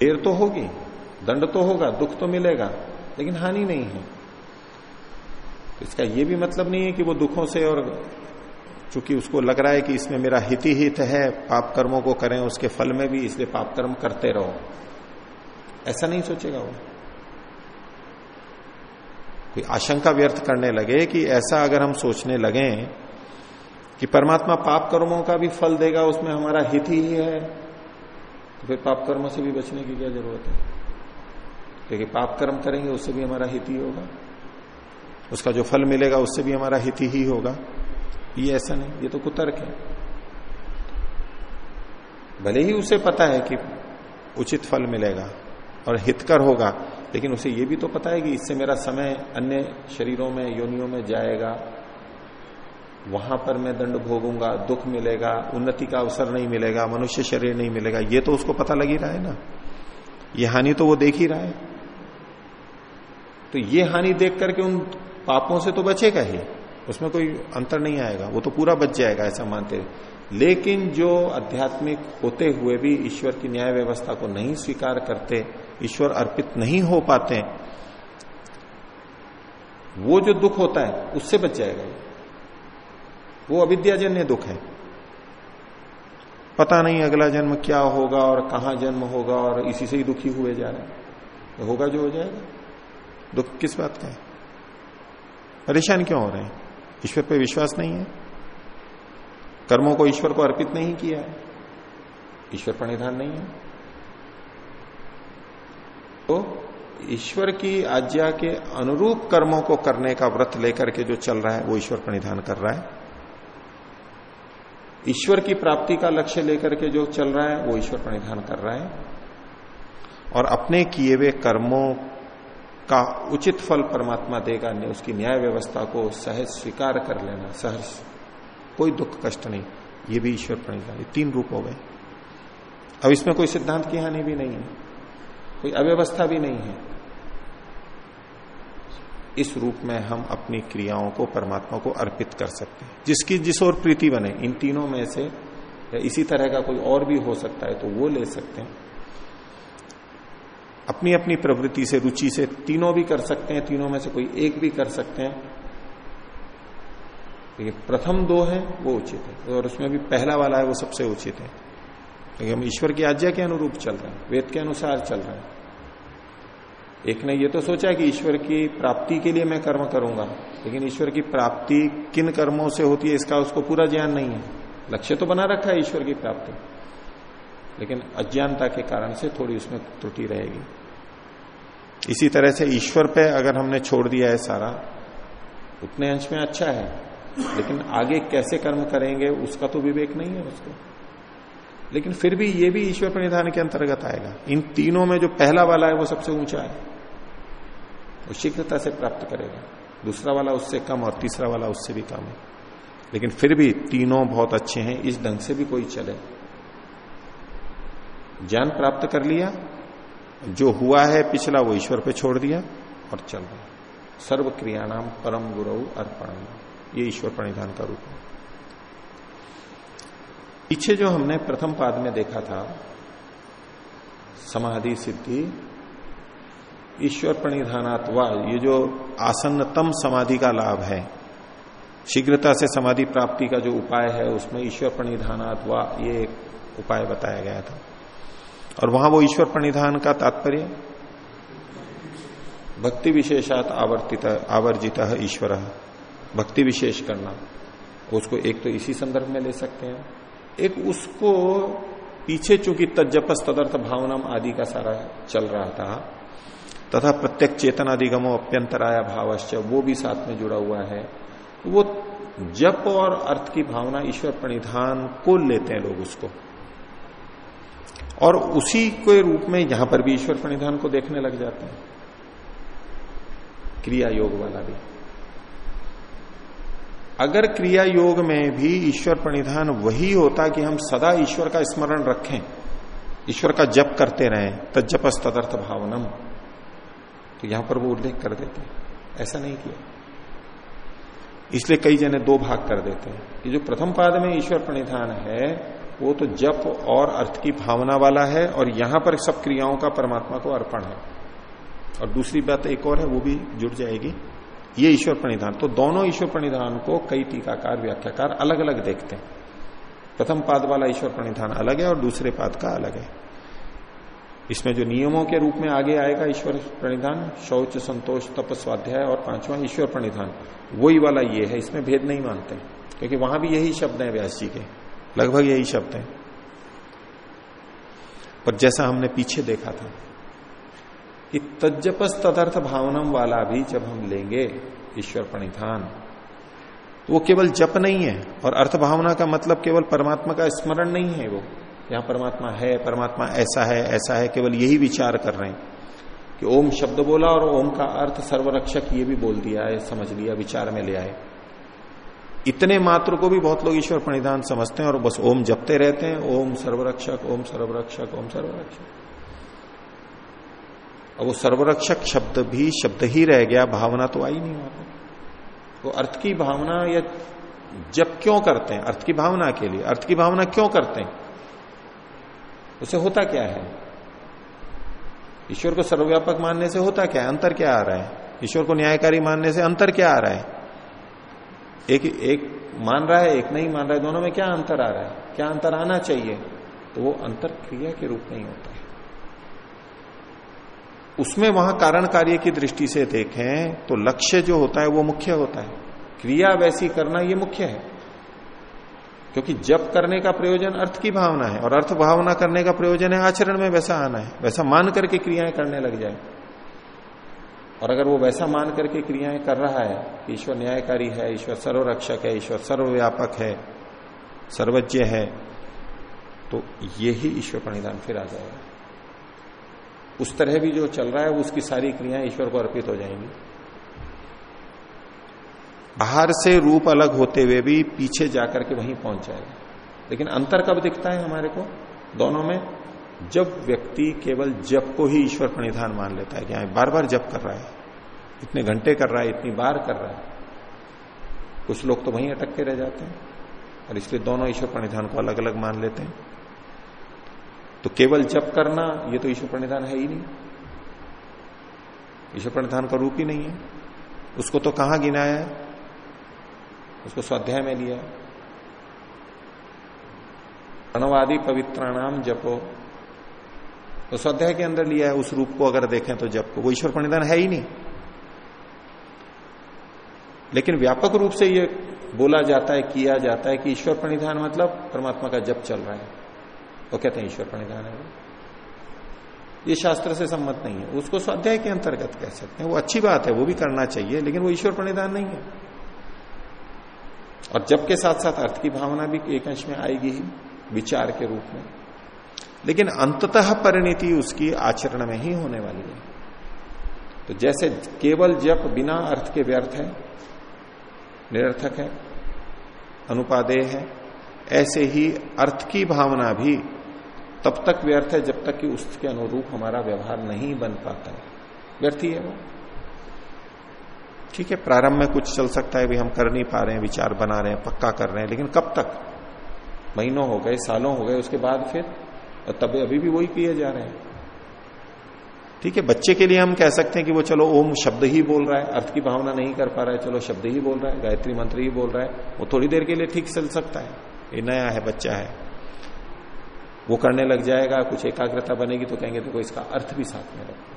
देर तो होगी, दंड तो होगा, दुख तो मिलेगा, लेकिन हानि नहीं है। इसका यह भी मतलब नहीं है कि वो दुखों से और चूँकि उसको लग रहा है कि इसमें मेरा हित ही हित है, पाप कर्मों को करें, उसके फल में भी इसलिए पाप कर्म करते रहो। ऐसा नहीं सोचेगा वो। कोई आशंका व्यर्थ करने लगे कि ऐसा अगर हम सोचने लगे कि परमात्मा पाप कर्मों का भी फल देगा, उसमें हमारा हित ही है तो फिर पाप कर्मों से भी बचने की क्या ज़रूरत है? क्योंकि पाप कर्म करेंगे, उससे भी हमारा हित ही होगा। उसका जो फल मिलेगा उससे भी हमारा हित ही होगा। ये ऐसा नहीं, ये तो कुतर्क है। भले ही उसे पता है कि उचित फल मिलेगा और हितकर होगा, लेकिन उसे ये भी तो पता है कि इससे मेरा समय अन्य शरीरों में, योनियों में जाएगा। वहाँ पर मैं दंड भोगूँगा, दुख मिलेगा, उन्नति का अवसर नहीं मिलेगा, मनुष्य शरीर नहीं मिलेगा। ये तो उसको पता लग ही रहा है ना। ये हानि तो वो देख ही रहा है। तो ये हानि देख करके उन पापों से तो बचेगा ही। उसमें कोई अंतर नहीं आएगा। वो तो पूरा बच जाएगा, ऐसा मानते हुए लेकिन जो आध्यात्मिक होते हुए भी ईश्वर की न्याय व्यवस्था को नहीं स्वीकार करते, ईश्वर अर्पित नहीं हो पाते, वो जो दुख होता है, उससे बच जाएगा। वो अविद्याजन्य दुख है। पता नहीं अगला जन्म क्या होगा और कहाँ जन्म होगा और इसी से ही दुखी हुए जा रहे हैं। होगा जो हो जाएगा। दुख किस बात का है? परेशान क्यों हो रहे हैं? ईश्वर पे विश्वास नहीं है। कर्मों को ईश्वर को अर्पित नहीं किया है। ईश्वर पर निधान नहीं है। तो ईश्वर की आज्ञा के अनुरूप कर्मों को करने का व्रत लेकर के जो चल रहा है, वो ईश्वर पर निधान कर रहा है। ईश्वर की प्राप्ति का लक्ष्य लेकर के जो चल रहा है, वो ईश्वर परिधान कर रहा है। और अपने किए हुए कर्मों का उचित फल परमात्मा देगा उसकी न्याय व्यवस्था को सहज स्वीकार कर लेना, सहज। कोई दुख कष्ट नहीं। ये भी ईश्वर प्रणिधान। तीन रूप हो गए। अब इसमें कोई सिद्धांत की हानि भी नहीं है। कोई अव्यवस्था भी नहीं है। इस रूप में हम अपनी क्रियाओं को, परमात्मा को अर्पित कर सकते हैं। जिसकी जिस और प्रीति बने, इन तीनों में से या इसी तरह का कोई और भी हो सकता है तो वो ले सकते हैं। अपनी अपनी प्रवृत्ति से, रुचि से, तीनों भी कर सकते हैं, तीनों में से कोई एक भी कर सकते हैं। देखिए प्रथम दो है, वो उचित है। और उसमें भी पहला वाला है, वो सबसे उचित है। क्योंकि हम ईश्वर की आज्ञा के अनुरूप चल रहे हैं, वेद के अनुसार चल रहे हैं। एक ने ये तो सोचा कि ईश्वर की प्राप्ति के लिए मैं कर्म करूँगा, लेकिन ईश्वर की प्राप्ति किन कर्मों से होती है, इसका उसको पूरा ज्ञान नहीं है। लक्ष्य तो बना रखा है ईश्वर की प्राप्ति। लेकिन अज्ञानता के कारण से थोड़ी उसमें त्रुटि रहेगी। इसी तरह से ईश्वर पे अगर हमने छोड़ दिया है सारा, उतने अंश में अच्छा है। लेकिन आगे कैसे कर्म करेंगे, उसका तो विवेक नहीं है उसको। लेकिन फिर भी ये भी ईश्वर परिधान के अंतर्गत आएगा। इन तीनों में जो पहला वाला है, वो सबसे ऊँचा है। वो शीघ्रता से प्राप्त करेगा। दूसरा वाला उससे कम और तीसरा वाला उससे भी कम है। लेकिन फिर भी तीनों बहुत अच्छे हैं, इस ढंग से भी कोई चले। ज्ञान प्राप्त कर लिया जो हुआ है पिछला वो ईश्वर पे छोड़ दिया और चल रहा सर्व क्रियाणाम परम गुरु अर्पण ये ईश्वर प्रणिधान का रूप है। पीछे जो हमने प्रथम पाद में देखा था, समाधि सिद्धि, ईश्वर प्रणिधानात्वा, ये जो आसन्नतम समाधि का लाभ है, शीघ्रता से समाधि प्राप्ति का जो उपाय है, उसमें ईश्वर प्रणिधानात्वा ये एक उपाय बताया गया था। और वहाँ वो ईश्वर प्रणिधान का तात्पर्य? भक्ति विशेषात आवर्तित, आवर्जित ईश्वर। भक्ति विशेष करना। उसको एक तो इसी संदर्भ में ले सकते हैं। एक उसको पीछे चूँकि तजपस तदर्थ भावनम आदि का सारा चल रहा था, तथा प्रत्येक चेतन अधिगमो अप्यंतराया भावश्च, वो भी साथ में जुड़ा हुआ है, वो जप और अर्थ की भावना ईश्वर प्रणिधान को लेते हैं लोग उसको। और उसी के रूप में यहाँ पर भी ईश्वर प्रणिधान को देखने लग जाते हैं। क्रिया योग वाला भी। अगर क्रिया योग में भी ईश्वर प्रणिधान वही होता कि हम सदा ईश्वर का स्मरण रखें, ईश्वर का जप करते रहें तजपस तदर्थ भावनम तो यहाँ पर वो उल्लेख कर देते ऐसा नहीं किया। इसलिए कई जने दो भाग कर देते हैं। कि जो प्रथम पाद में ईश्वर प्रणिधान है वो तो जप और अर्थ की भावना वाला है और यहाँ पर सब क्रियाओं का परमात्मा को अर्पण है। और दूसरी बात एक और है, वो भी जुड़ जाएगी। ये ईश्वर प्रणिधान। तो दोनों ईश्वर प्रणिधान को कई टीकाकार, व्याख्याकार अलग अलग देखते हैं। प्रथम पाद वाला ईश्वर प्रणिधान अलग है और दूसरे पाद का अलग है। इसमें जो नियमों के रूप में आगे आएगा ईश्वर प्रणिधान, शौच, संतोष, तप, स्वाध्याय और पांचवा ईश्वर प्रणिधान, वही वाला ये है, इसमें भेद नहीं मानते। क्योंकि वहाँ भी यही शब्द है व्यास जी के। लगभग यही शब्द है। पर जैसा हमने पीछे देखा था कि तजपस तदर्थ भावनम वाला भी जब हम लेंगे ईश्वर प्रणिधान तो वो केवल जप नहीं है, और अर्थ भावना का मतलब केवल परमात्मा का स्मरण नहीं है वो। यहाँ परमात्मा है, परमात्मा ऐसा है ऐसा है, केवल यही विचार कर रहे हैं कि ओम शब्द बोला और ओम का अर्थ सर्वरक्षक ये भी बोल दिया है, समझ लिया, विचार में ले आए। इतने मात्र को भी बहुत लोग ईश्वर प्रणिधान समझते हैं और बस ओम जपते रहते हैं, ओम सर्वरक्षक ओम सर्वरक्षक ओम सर्वरक्षक। और वो सर्वरक्षक शब्द भी, शब्द ही रह गया, भावना तो आई नहीं वहाँ तो अर्थ की भावना या जब क्यों करते हैं? अर्थ की भावना के लिए। अर्थ की भावना क्यों करते हैं? उसे होता क्या है? ईश्वर को सर्वव्यापक मानने से होता क्या है? अंतर क्या आ रहा है? ईश्वर को न्यायकारी मानने से अंतर क्या आ रहा है? एक एक मान रहा है, एक नहीं मान रहा है, दोनों में क्या अंतर आ रहा है? क्या अंतर आना चाहिए? तो वो अंतर क्रिया के रूप में ही होता है। उसमें वहाँ कारण कार्य की दृष्टि से देखें तो लक्ष्य जो होता है, वो मुख्य होता है। क्रिया वैसी करना ये मुख्य है। क्योंकि जब करने का प्रयोजन अर्थ की भावना है, और अर्थ भावना करने का प्रयोजन है, आचरण में वैसा आना है। वैसा मान करके क्रियाएँ करने लग जाए। और अगर वो वैसा मान करके क्रियाएँ कर रहा है कि ईश्वर न्यायकारी है, ईश्वर सर्वरक्षक है, ईश्वर सर्वव्यापक है, सर्वज्ञ है तो ये ही ईश्वर प्रणिधान फिर आ जाएगा। उस तरह भी जो चल रहा है, उसकी सारी क्रियाएँ ईश्वर को अर्पित हो जाएँगी। बाहर से रूप अलग होते हुए भी पीछे जाकर के वहीं पहुँच जाएगा। लेकिन अंतर कब दिखता है हमारे को? दोनों में जब व्यक्ति केवल जप को ही ईश्वर प्रणिधान मान लेता है क्या बार बार जप कर रहा है, इतने घंटे कर रहा है, इतनी बार कर रहा है, कुछ लोग तो वहीं अटक के रह जाते हैं और इसलिए दोनों ईश्वर प्रणिधान को अलग अलग मान लेते हैं। तो केवल जप करना, ये तो ईश्वर प्रणिधान है ही नहीं। ईश्वर प्रणिधान का रूप ही नहीं है। उसको तो कहाँ गिनाया है? उसको स्वाध्याय में लिया प्रणवादि पवित्राणाम जपो। तो स्वाध्याय के अंदर लिया है, उस रूप को अगर देखें तो जब को। वो ईश्वर प्रणिधान है ही नहीं। लेकिन व्यापक रूप से ये बोला जाता है, किया जाता है कि ईश्वर प्रणिधान मतलब परमात्मा का जप चल रहा है। वो कहते हैं ईश्वर प्रणिधान है ये शास्त्र से सम्मत नहीं है। उसको स्वाध्याय के अंतर्गत कह सकते हैं। वो अच्छी बात है, वो भी करना चाहिए, लेकिन वो ईश्वर प्रणिधान नहीं है। और जब के साथ साथ अर्थ की भावना भी एक अंश में आएगी ही, विचार के रूप में। लेकिन अंततः परिणति उसकी आचरण में ही होने वाली है। तो जैसे केवल जप बिना अर्थ के व्यर्थ है, निरर्थक है, अनुपादेय है, ऐसे ही अर्थ की भावना भी तब तक व्यर्थ है जब तक कि उसके अनुरूप हमारा व्यवहार नहीं बन पाता है। व्यर्थ ही है वो। ठीक है, प्रारंभ में कुछ चल सकता है भी हम कर नहीं पा रहे हैं, विचार बना रहे हैं, पक्का कर रहे हैं, लेकिन कब तक? महीनों हो गए, सालों हो गए, उसके बाद फिर तब अभी भी वही किए जा रहे हैं। ठीक है, बच्चे के लिए हम कह सकते हैं कि वो चलो ओम शब्द ही बोल रहा है, अर्थ की भावना नहीं कर पा रहा है, चलो शब्द ही बोल रहा है, गायत्री मंत्र ही बोल रहा है, वो थोड़ी देर के लिए ठीक चल सकता है। ये नया है, बच्चा है। वो करने लग जाएगा, कुछ एकाग्रता बनेगी तो कहेंगे देखो तो इसका अर्थ भी साथ में रखो।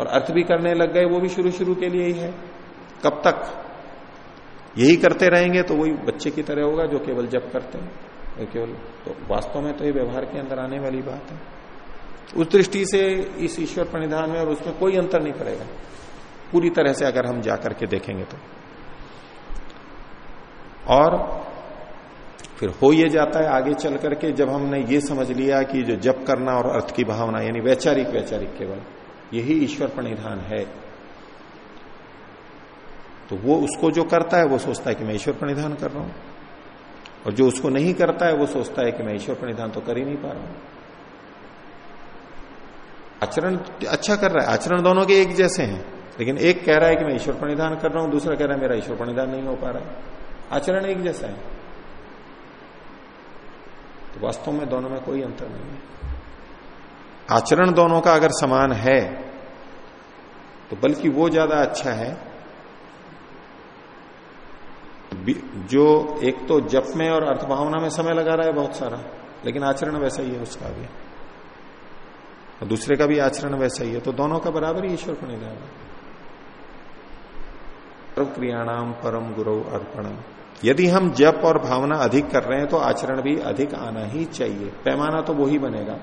और अर्थ भी करने लग गए, वो भी शुरू शुरू के लिए ही है। कब तक? यही करते रहेंगे तो वही बच्चे की तरह होगा जो केवल जब करते हैं। केवल तो वास्तव में तो ये व्यवहार के अंदर आने वाली बात है। उस दृष्टि से इस ईश्वर प्रणिधान में और उसमें कोई अंतर नहीं पड़ेगा। पूरी तरह से अगर हम जाकर के देखेंगे तो। और फिर हो ये जाता है आगे चल करके जब हमने ये समझ लिया कि जो जप करना और अर्थ की भावना, यानी वैचारिक वैचारिक केवल, यही ईश्वर प्रणिधान है। तो वो उसको जो करता है, वो सोचता है कि मैं ईश्वर प्रणिधान कर रहा हूँ। और जो उसको नहीं करता है, वो सोचता है कि मैं ईश्वर प्रणिधान तो कर ही नहीं पा रहा हूँ। आचरण अच्छा कर रहा है। आचरण दोनों के एक जैसे हैं। लेकिन एक कह रहा है कि मैं ईश्वर परिधान कर रहा हूँ, दूसरा कह रहा है मेरा ईश्वर परिधान नहीं हो पा रहा है। आचरण एक जैसा है। तो वास्तव में दोनों में कोई अंतर नहीं है। आचरण दोनों का अगर समान है तो बल्कि वो ज़्यादा अच्छा है जो एक तो जप में और अर्थ भावना में समय लगा रहा है बहुत सारा, लेकिन आचरण वैसा ही है उसका भी। और दूसरे का भी आचरण वैसा ही है तो दोनों का बराबर ही ईश्वर प्रणिधान है क्रियाणाम परम गुरु अर्पणम। यदि हम जप और भावना अधिक कर रहे हैं तो आचरण भी अधिक आना ही चाहिए। पैमाना तो वही बनेगा।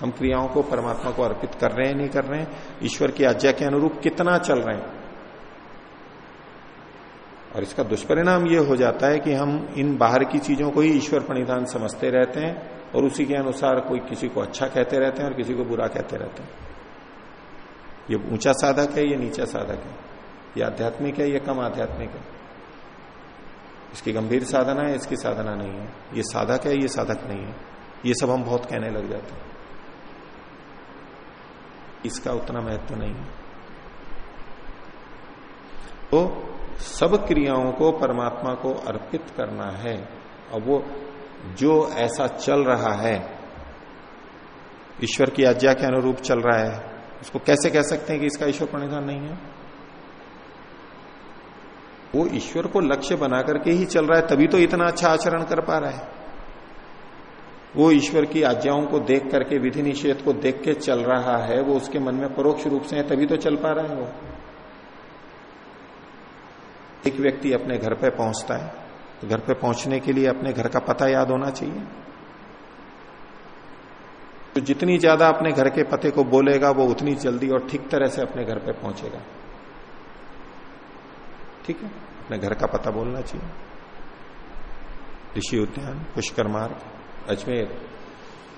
हम क्रियाओं को परमात्मा को अर्पित कर रहे हैं, नहीं कर रहे हैं। ईश्वर की आज्ञा के अनुरूप कितना चल रहे हैं और इसका दुष्परिणाम यह हो जाता है कि हम इन बाहर की चीज़ों को ही ईश्वर प्रणिधान समझते रहते हैं और उसी के अनुसार कोई किसी को अच्छा कहते रहते हैं और किसी को बुरा कहते रहते हैं। ये ऊँचा साधक है, ये नीचा साधक है। ये आध्यात्मिक है, ये कम आध्यात्मिक है। इसकी गंभीर साधना है, इसकी साधना नहीं है। ये साधक है, ये साधक नहीं है। ये सब हम बहुत कहने लग जाते हैं। इसका उतना महत्व नहीं है। तो सब क्रियाओं को परमात्मा को अर्पित करना है। और वो जो ऐसा चल रहा है, ईश्वर की आज्ञा के अनुरूप चल रहा है, उसको कैसे कह सकते हैं कि इसका ईश्वर प्रणिधान नहीं है? वो ईश्वर को लक्ष्य बना करके ही चल रहा है, तभी तो इतना अच्छा आचरण कर पा रहा है। वो ईश्वर की आज्ञाओं को देख करके, विधि निषेध को देख के चल रहा है, वो उसके मन में परोक्ष रूप से है, तभी तो चल पा रहा है वो। एक व्यक्ति अपने घर पे पहुँचता है तो घर पे पहुँचने के लिए अपने घर का पता याद होना चाहिए। तो जितनी ज़्यादा अपने घर के पते को बोलेगा, वो उतनी जल्दी और ठीक तरह से अपने घर पे पहुंचेगा। ठीक है? अपने घर का पता बोलना चाहिए। ऋषि उद्यान, पुष्कर मार्ग, अजमेर,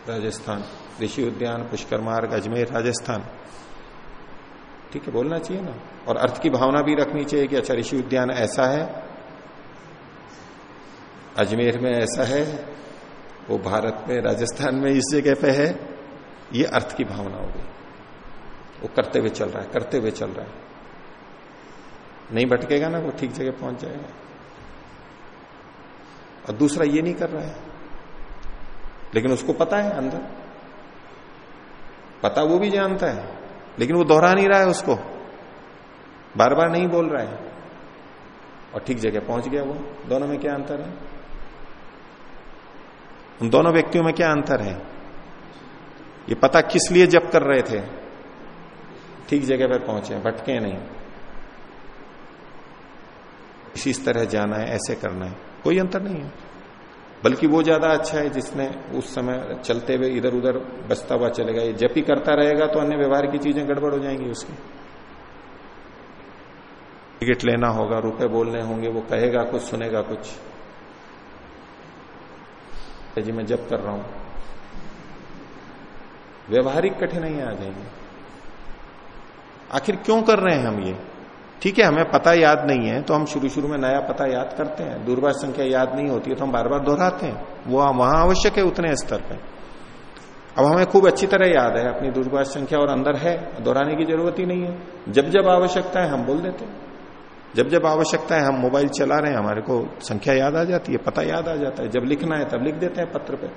राजस्थान। ऋषि उद्यान, पुष्कर मार्ग, अजमेर, राजस्थान। ठीक है, बोलना चाहिए ना। और अर्थ की भावना भी रखनी चाहिए कि अच्छा ऋषि उद्यान ऐसा है, अजमेर में ऐसा है, वो भारत में, राजस्थान में इस जगह पे है, ये अर्थ की भावना होगी। वो करते हुए चल रहा है, करते हुए चल रहा है। नहीं भटकेगा ना, वो ठीक जगह पहुँच जाएगा। और दूसरा ये नहीं कर रहा है। लेकिन उसको पता है अंदर। पता वो भी जानता है। लेकिन वो दोहरा नहीं रहा है उसको। बार बार नहीं बोल रहा है। और ठीक जगह पहुँच गया वो। दोनों में क्या अंतर है? उन दोनों व्यक्तियों में क्या अंतर है? ये पता किस लिए जब कर रहे थे? ठीक जगह पर पहुँचे, भटके नहीं। इसी तरह जाना है, ऐसे करना है। कोई अंतर नहीं है। बल्कि वो ज़्यादा अच्छा है जिसने उस समय चलते हुए इधर उधर बचता हुआ चलेगा ये जब ही करता रहेगा तो अन्य व्यवहार की चीज़ें गड़बड़ हो जाएँगी उसकी। टिकट लेना होगा, रुपए बोलने होंगे, वो कहेगा कुछ, सुनेगा कुछ। जी, मैं जब कर रहा हूँ। व्यवहारिक कठिनाइयाँ आ जाएँगी। आखिर क्यों कर रहे हैं हम ये? ठीक है, हमें पता याद नहीं है तो हम शुरू शुरू में नया पता याद करते हैं। दूरभाष संख्या याद नहीं होती है तो हम बार बार दोहराते हैं। वो वहाँ आवश्यक है उतने स्तर पर अब हमें खूब अच्छी तरह याद है, अपनी दूरभाष संख्या और अंदर है, दोहराने की ज़रूरत ही नहीं है। जब जब आवश्यकता है हम बोल देते हैं। जब जब आवश्यकता है हम मोबाइल चला रहे हैं, हमारे को संख्या याद आ जाती है, पता याद आ जाता है। जब लिखना है, तब लिख देते हैं पत्र पे।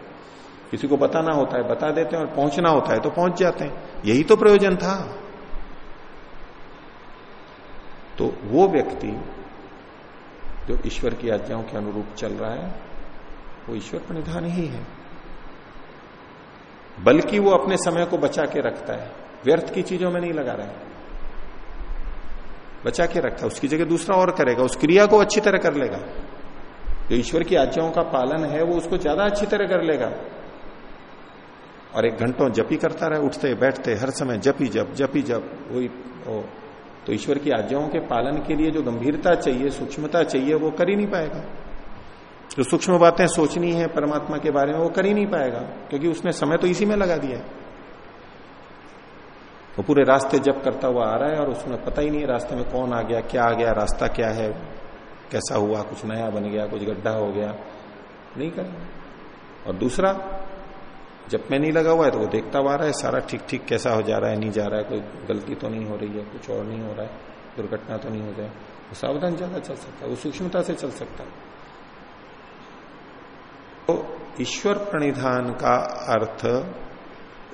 किसी को बताना होता है, बता देते हैं और पहुँचना होता है तो पहुँच जाते हैं। यही तो प्रयोजन था। तो वो व्यक्ति जो ईश्वर की आज्ञाओं के अनुरूप चल रहा है, वो ईश्वर प्रणिधान ही है। बल्कि वो अपने समय को बचा के रखता है। व्यर्थ की चीज़ों में नहीं लगा रहा है। बचा के रखता है। उसकी जगह दूसरा और करेगा। उस क्रिया को अच्छी तरह कर लेगा। जो ईश्वर की आज्ञाओं का पालन है, वो उसको ज़्यादा अच्छी तरह कर लेगा। और एक घंटों जप करता रहे, उठते, बैठते, हर समय जप जप जप जप, वही तो ईश्वर की आज्ञाओं के पालन के लिए जो गंभीरता चाहिए, सूक्ष्मता चाहिए, वो कर ही नहीं पाएगा। जो सूक्ष्म बातें सोचनी है परमात्मा के बारे में, वो कर ही नहीं पाएगा, क्योंकि उसने समय तो इसी में लगा दिया है। वो पूरे रास्ते जब करता हुआ आ रहा है और उसमें पता ही नहीं है रास्ते में कौन आ गया, क्या आ गया, रास्ता क्या है, कैसा हुआ, कुछ नया बन गया, कुछ गड्ढा हो गया। नहीं करेगा और दूसरा जब मैं नहीं लगा हुआ है तो वो देखता हुआ रहा है, सारा ठीक ठीक कैसा हो जा रहा है, नहीं जा रहा है, कोई गलती तो नहीं हो रही है, कुछ और नहीं हो रहा है, दुर्घटना तो नहीं हो जाए वो सावधान ज़्यादा चल सकता है, वो सूक्ष्मता से चल सकता है। तो ईश्वर प्रणिधान का अर्थ,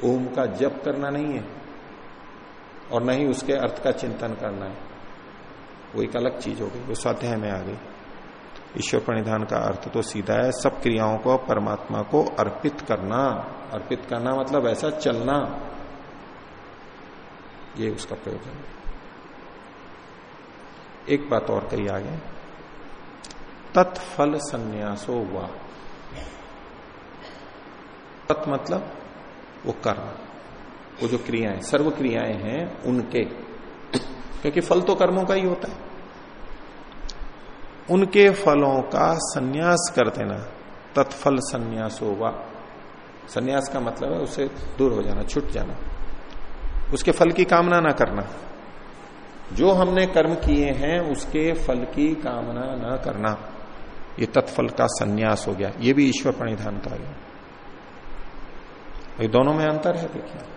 ओम का जप करना नहीं है, और न ही उसके अर्थ का चिंतन करना है। वो एक अलग चीज़ हो गई, वो स्वाध्याय में आ गई। ईश्वर प्रणिधान का अर्थ तो सीधा है, सब क्रियाओं को, परमात्मा को अर्पित करना। अर्पित करना मतलब ऐसा चलना। ये उसका प्रयोजन है। एक बात और कही आगे। तत्फल संन्यासो हुआ तत् मतलब वो कर्म। वो जो क्रियाएँ, सर्व क्रियाएँ हैं, उनके। क्योंकि फल तो कर्मों का ही होता है। उनके फलों का संन्यास कर देना। तत्फल संन्यास होगा संन्यास का मतलब है उससे दूर हो जाना, छुट जाना। उसके फल की कामना ना करना। जो हमने कर्म किए हैं, उसके फल की कामना ना करना। ये तत्फल का संन्यास हो गया। ये भी ईश्वर प्रणिधान का है दोनों में अंतर है, देखिए।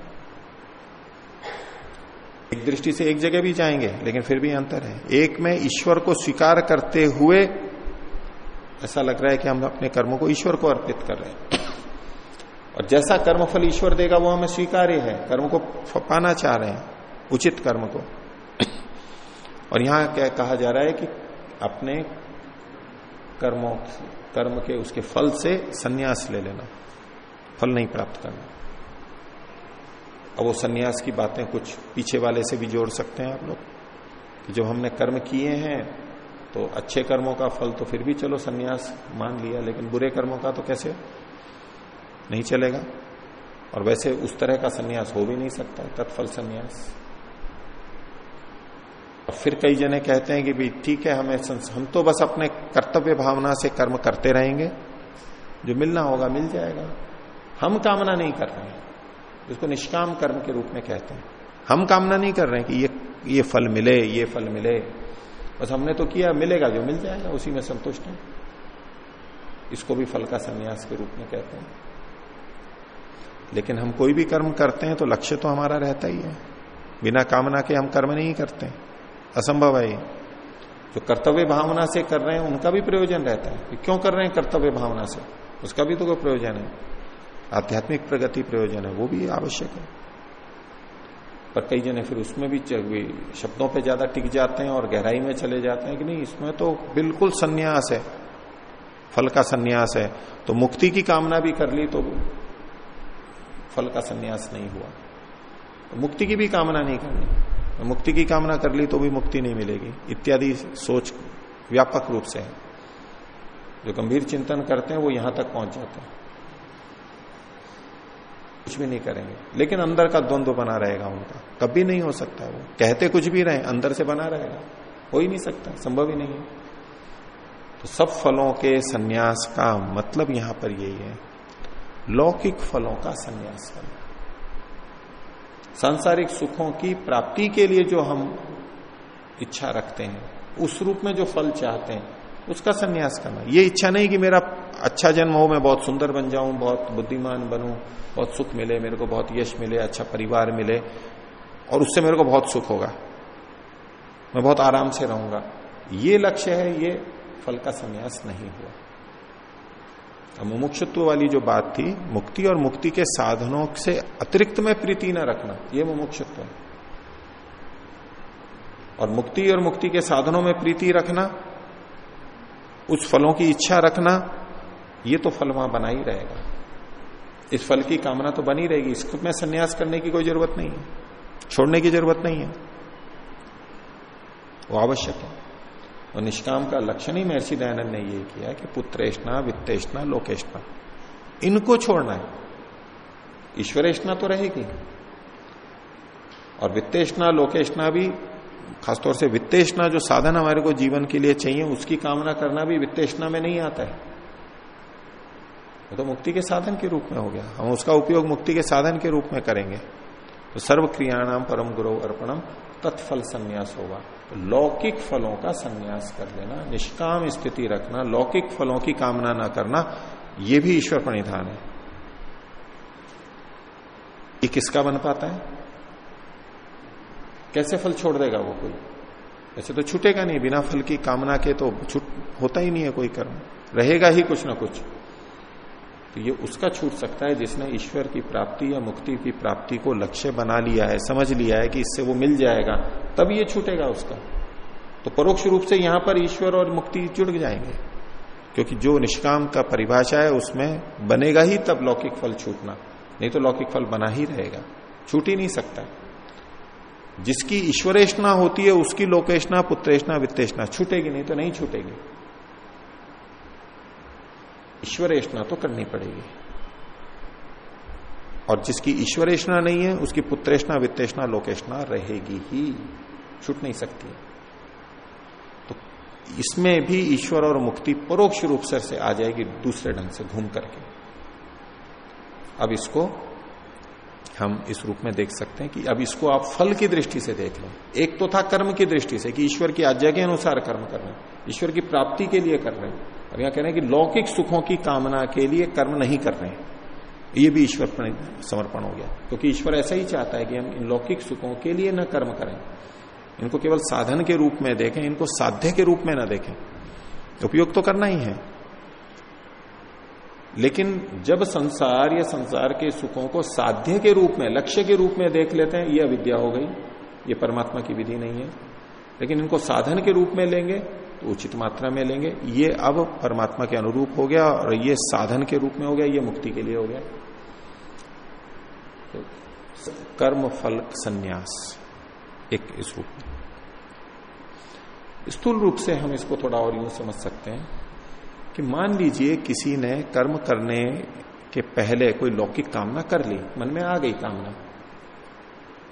एक दृष्टि से एक जगह भी जाएँगे, लेकिन फिर भी अंतर है। एक में ईश्वर को स्वीकार करते हुए ऐसा लग रहा है कि हम अपने कर्मों को ईश्वर को अर्पित कर रहे हैं। और जैसा कर्म फल ईश्वर देगा, वो हमें स्वीकार्य है। कर्म को पाना चाह रहे हैं, उचित कर्म को। और यहाँ क्या कहा जा रहा है कि अपने कर्मों कर्म के उसके फल से संन्यास ले लेना, फल नहीं प्राप्त करना। अब वो सन्यास की बातें कुछ पीछे वाले से भी जोड़ सकते हैं आप लोग, कि जब हमने कर्म किए हैं तो अच्छे कर्मों का फल तो फिर भी चलो सन्यास मान लिया, लेकिन बुरे कर्मों का तो कैसे? नहीं चलेगा। और वैसे उस तरह का सन्यास हो भी नहीं सकता, तत्फल सन्यास। और फिर कई जने कहते हैं कि भाई ठीक है, हमें हम तो बस अपने कर्तव्य भावना से कर्म करते रहेंगे। जो मिलना होगा मिल जाएगा। हम कामना नहीं कर रहे हैं। इसको निष्काम कर्म के रूप में कहते हैं। हम कामना नहीं कर रहे हैं कि ये ये फल मिले, ये फल मिले। बस हमने तो किया, मिलेगा जो मिल जाएगा, उसी में संतुष्ट है। इसको भी फल का संन्यास के रूप में कहते हैं। लेकिन हम कोई भी कर्म करते हैं तो लक्ष्य तो हमारा रहता ही है। बिना कामना के हम कर्म नहीं करते असंभव है जो कर्तव्य भावना से कर रहे हैं, उनका भी प्रयोजन रहता है। क्यों कर रहे हैं कर्तव्य भावना से? उसका भी तो कोई प्रयोजन है। आध्यात्मिक प्रगति प्रयोजन है, वो भी आवश्यक है। पर कई जने फिर उसमें भी शब्दों पे ज़्यादा टिक जाते हैं और गहराई में चले जाते हैं कि नहीं, इसमें तो बिल्कुल संन्यास है, फल का संन्यास है। तो मुक्ति की कामना भी कर ली तो फल का संन्यास नहीं हुआ। तो मुक्ति की भी कामना नहीं करनी। तो मुक्ति की कामना कर ली तो भी मुक्ति नहीं मिलेगी। इत्यादि सोच व्यापक रूप से है। जो गंभीर चिंतन करते हैं, वो यहाँ तक पहुँच जाते हैं। कुछ भी नहीं करेंगे। लेकिन अंदर का द्वंद्व बना रहेगा उनका। कभी नहीं हो सकता वो। कहते कुछ भी रहे, अंदर से बना रहेगा। हो ही नहीं सकता, संभव ही नहीं है। तो सब फलों के सन्यास का मतलब यहाँ पर यही है। लौकिक फलों का सन्यास करना। सांसारिक सुखों की प्राप्ति के लिए जो हम इच्छा रखते हैं, उस रूप में जो फल चाहते हैं, उसका सन्यास करना। ये इच्छा नहीं कि मेरा अच्छा जन्म हो, मैं बहुत सुंदर बन जाऊँ, बहुत बुद्धिमान बनूं, बहुत सुख मिले, मेरे को बहुत यश मिले अच्छा परिवार मिले, और उससे मेरे को बहुत सुख होगा। मैं बहुत आराम से रहूँगा। ये लक्ष्य है, ये फल का संन्यास नहीं हुआ। मुमुक्षत्व वाली जो बात थी, मुक्ति और मुक्ति के साधनों से अतिरिक्त में प्रीति न रखना यह मुमुक्षत्व है। और मुक्ति और मुक्ति के साधनों में प्रीति रखना, उस फलों की इच्छा रखना ये तो फल वहाँ बना ही रहेगा। इस फल की कामना तो बनी रहेगी। इसमें संन्यास करने की कोई ज़रूरत नहीं है। छोड़ने की ज़रूरत नहीं है। वो आवश्यक है। और निष्काम का लक्षण ही महर्षि दयानंद ने ये किया कि पुत्रेष्णा, वित्तेष्णा, लोकेष्णा। इनको छोड़ना है। ईश्वरेष्णा तो रहेगी। और वित्तेष्णा, लोकेष्णा भी, खासतौर से वित्तेष्णा जो साधन हमारे को जीवन के लिए चाहिए, उसकी कामना करना भी वित्तेष्णा में नहीं आता है। वो तो मुक्ति के साधन के रूप में हो गया। हम उसका उपयोग मुक्ति के साधन के रूप में करेंगे। तो सर्व क्रियाणाम परम गुरु अर्पणम तत्फल संन्यास होगा। तो लौकिक फलों का संन्यास कर लेना, निष्काम स्थिति रखना, लौकिक फलों की कामना ना करना यह भी ईश्वर परिधान है। ये किसका बन पाता है? कैसे फल छोड़ देगा वो कोई? ऐसे तो छूटेगा नहीं, बिना फल की कामना के तो छूट, होता ही नहीं है कोई कर्म। रहेगा ही कुछ ना कुछ। तो ये उसका छूट सकता है जिसने ईश्वर की प्राप्ति या मुक्ति की प्राप्ति को लक्ष्य बना लिया है, समझ लिया है कि इससे वो मिल जाएगा, तब ये छूटेगा उसका। तो परोक्ष रूप से यहाँ पर ईश्वर और मुक्ति जुड़ जाएँगे, क्योंकि जो निष्काम का परिभाषा है उसमें बनेगा ही तब लौकिक फल छूटना, नहीं तो लौकिक फल बना ही रहेगा, छूट ही नहीं सकता। जिसकी ईश्वरेष्णा होती है, उसकी लोकेशना पुत्रेष्णा, वित्तेषणा छूटेगी, नहीं तो नहीं छूटेगी। ईश्वरेष्णा तो करनी पड़ेगी। और जिसकी ईश्वरेष्णा नहीं है, उसकी पुत्रेष्णा, वित्तेषणा लोकेशना रहेगी ही, छूट नहीं सकती। तो इसमें भी ईश्वर और मुक्ति परोक्ष रूप से आ जाएगी दूसरे ढंग से, घूम करके। अब इसको हम इस रूप में देख सकते हैं कि अब इसको आप फल की दृष्टि से देख लें। एक तो था कर्म की दृष्टि से कि ईश्वर की आज्ञा के अनुसार कर्म कर रहे हैं, ईश्वर की प्राप्ति के लिए कर रहे हैं। अब यहाँ कह रहे हैं कि लौकिक सुखों की कामना के लिए कर्म नहीं कर रहे हैं। ये भी ईश्वर समर्पण हो गया। क्योंकि ईश्वर ऐसा ही चाहता है कि हम इन लौकिक सुखों के लिए न कर्म करें। इनको केवल साधन के रूप में देखें, इनको साध्य के रूप में न देखें। उपयोग तो करना ही है। लेकिन जब संसार या संसार के सुखों को साध्य के रूप में, लक्ष्य के रूप में देख लेते हैं यह अविद्या हो गई। ये परमात्मा की विधि नहीं है। लेकिन इनको साधन के रूप में लेंगे तो उचित मात्रा में लेंगे। ये अब परमात्मा के अनुरूप हो गया और ये साधन के रूप में हो गया, ये मुक्ति के लिए हो गया। तो कर्म, फल, संन्यास, एक इस रूप में। स्थूल रूप से हम इसको थोड़ा और यूँ समझ सकते हैं कि मान लीजिए किसी ने कर्म करने के पहले कोई लौकिक कामना कर ली, मन में आ गई कामना।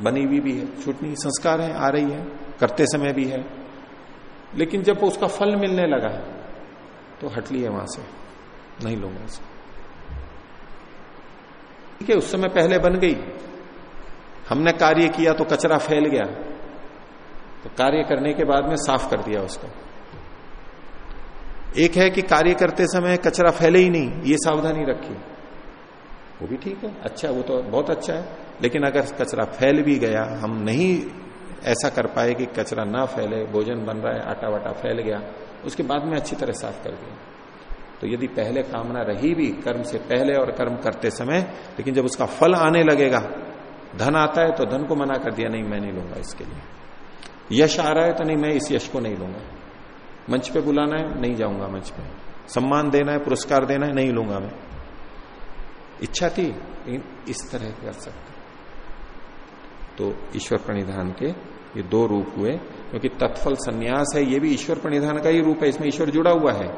बनी हुई भी है, छूटनी, संस्कार है, आ रही है, करते समय भी है। लेकिन जब उसका फल मिलने लगा तो हट लिए वहाँ से, नहीं लूँगा इसे ठीक है, उस समय पहले बन गई। हमने कार्य किया तो कचरा फैल गया। तो कार्य करने के बाद में साफ़ कर दिया उसको। एक है कि कार्य करते समय कचरा फैले ही नहीं, ये सावधानी रखी वो भी ठीक है अच्छा वो तो बहुत अच्छा है। लेकिन अगर कचरा फैल भी गया, हम नहीं ऐसा कर पाए कि कचरा ना फैले, भोजन बन रहा है आटा वाटा फैल गया, उसके बाद में अच्छी तरह साफ़ कर दिया। तो यदि पहले कामना रही भी, कर्म से पहले और कर्म करते समय, लेकिन जब उसका फल आने लगेगा, धन आता है तो धन को मना कर दिया, नहीं, मैं नहीं लूँगा इसके लिए। यश आ रहा है तो नहीं, मैं इस यश को नहीं लूँगा। मंच पे बुलाना है, नहीं जाऊँगा मंच पे। सम्मान देना है, पुरस्कार देना है, नहीं लूँगा मैं। इच्छा थी, लेकिन इस तरह कर सकते। तो ईश्वर प्रणिधान के ये दो रूप हुए, क्योंकि तत्फल संन्यास है, ये भी ईश्वर प्रणिधान का ही रूप है, इसमें ईश्वर जुड़ा हुआ है।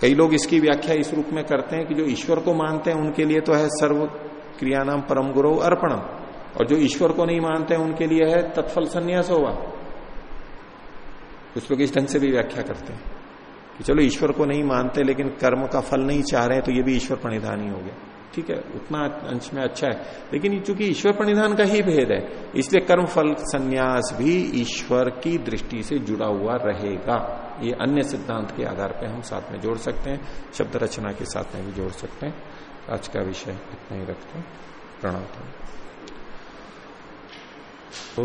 कई लोग इसकी व्याख्या इस रूप में करते हैं कि जो ईश्वर को मानते हैं, उनके लिए तो है सर्व क्रिया नाम परम गुरु अर्पणम और जो ईश्वर को नहीं मानते हैं, उनके लिए है तत्फल संन्यास होगा कुछ लोग इस ढंग से भी व्याख्या करते हैं कि चलो ईश्वर को नहीं मानते, लेकिन कर्म का फल नहीं चाह रहे तो ये भी ईश्वर प्रणिधान ही हो गया। ठीक है, उतना अंश में अच्छा है। लेकिन चूँकि ईश्वर प्रणिधान का ही भेद है, इसलिए कर्म फल संन्यास भी ईश्वर की दृष्टि से जुड़ा हुआ रहेगा। ये अन्य सिद्धांत के आधार पर हम साथ में जोड़ सकते हैं, शब्द रचना के साथ में भी जोड़ सकते हैं। आज का विषय इतना ही रखते हैं। प्रणाम ओ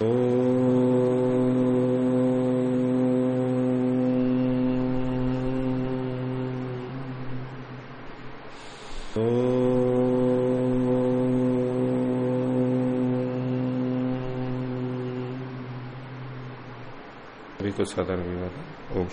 तो सदर विवाद ओम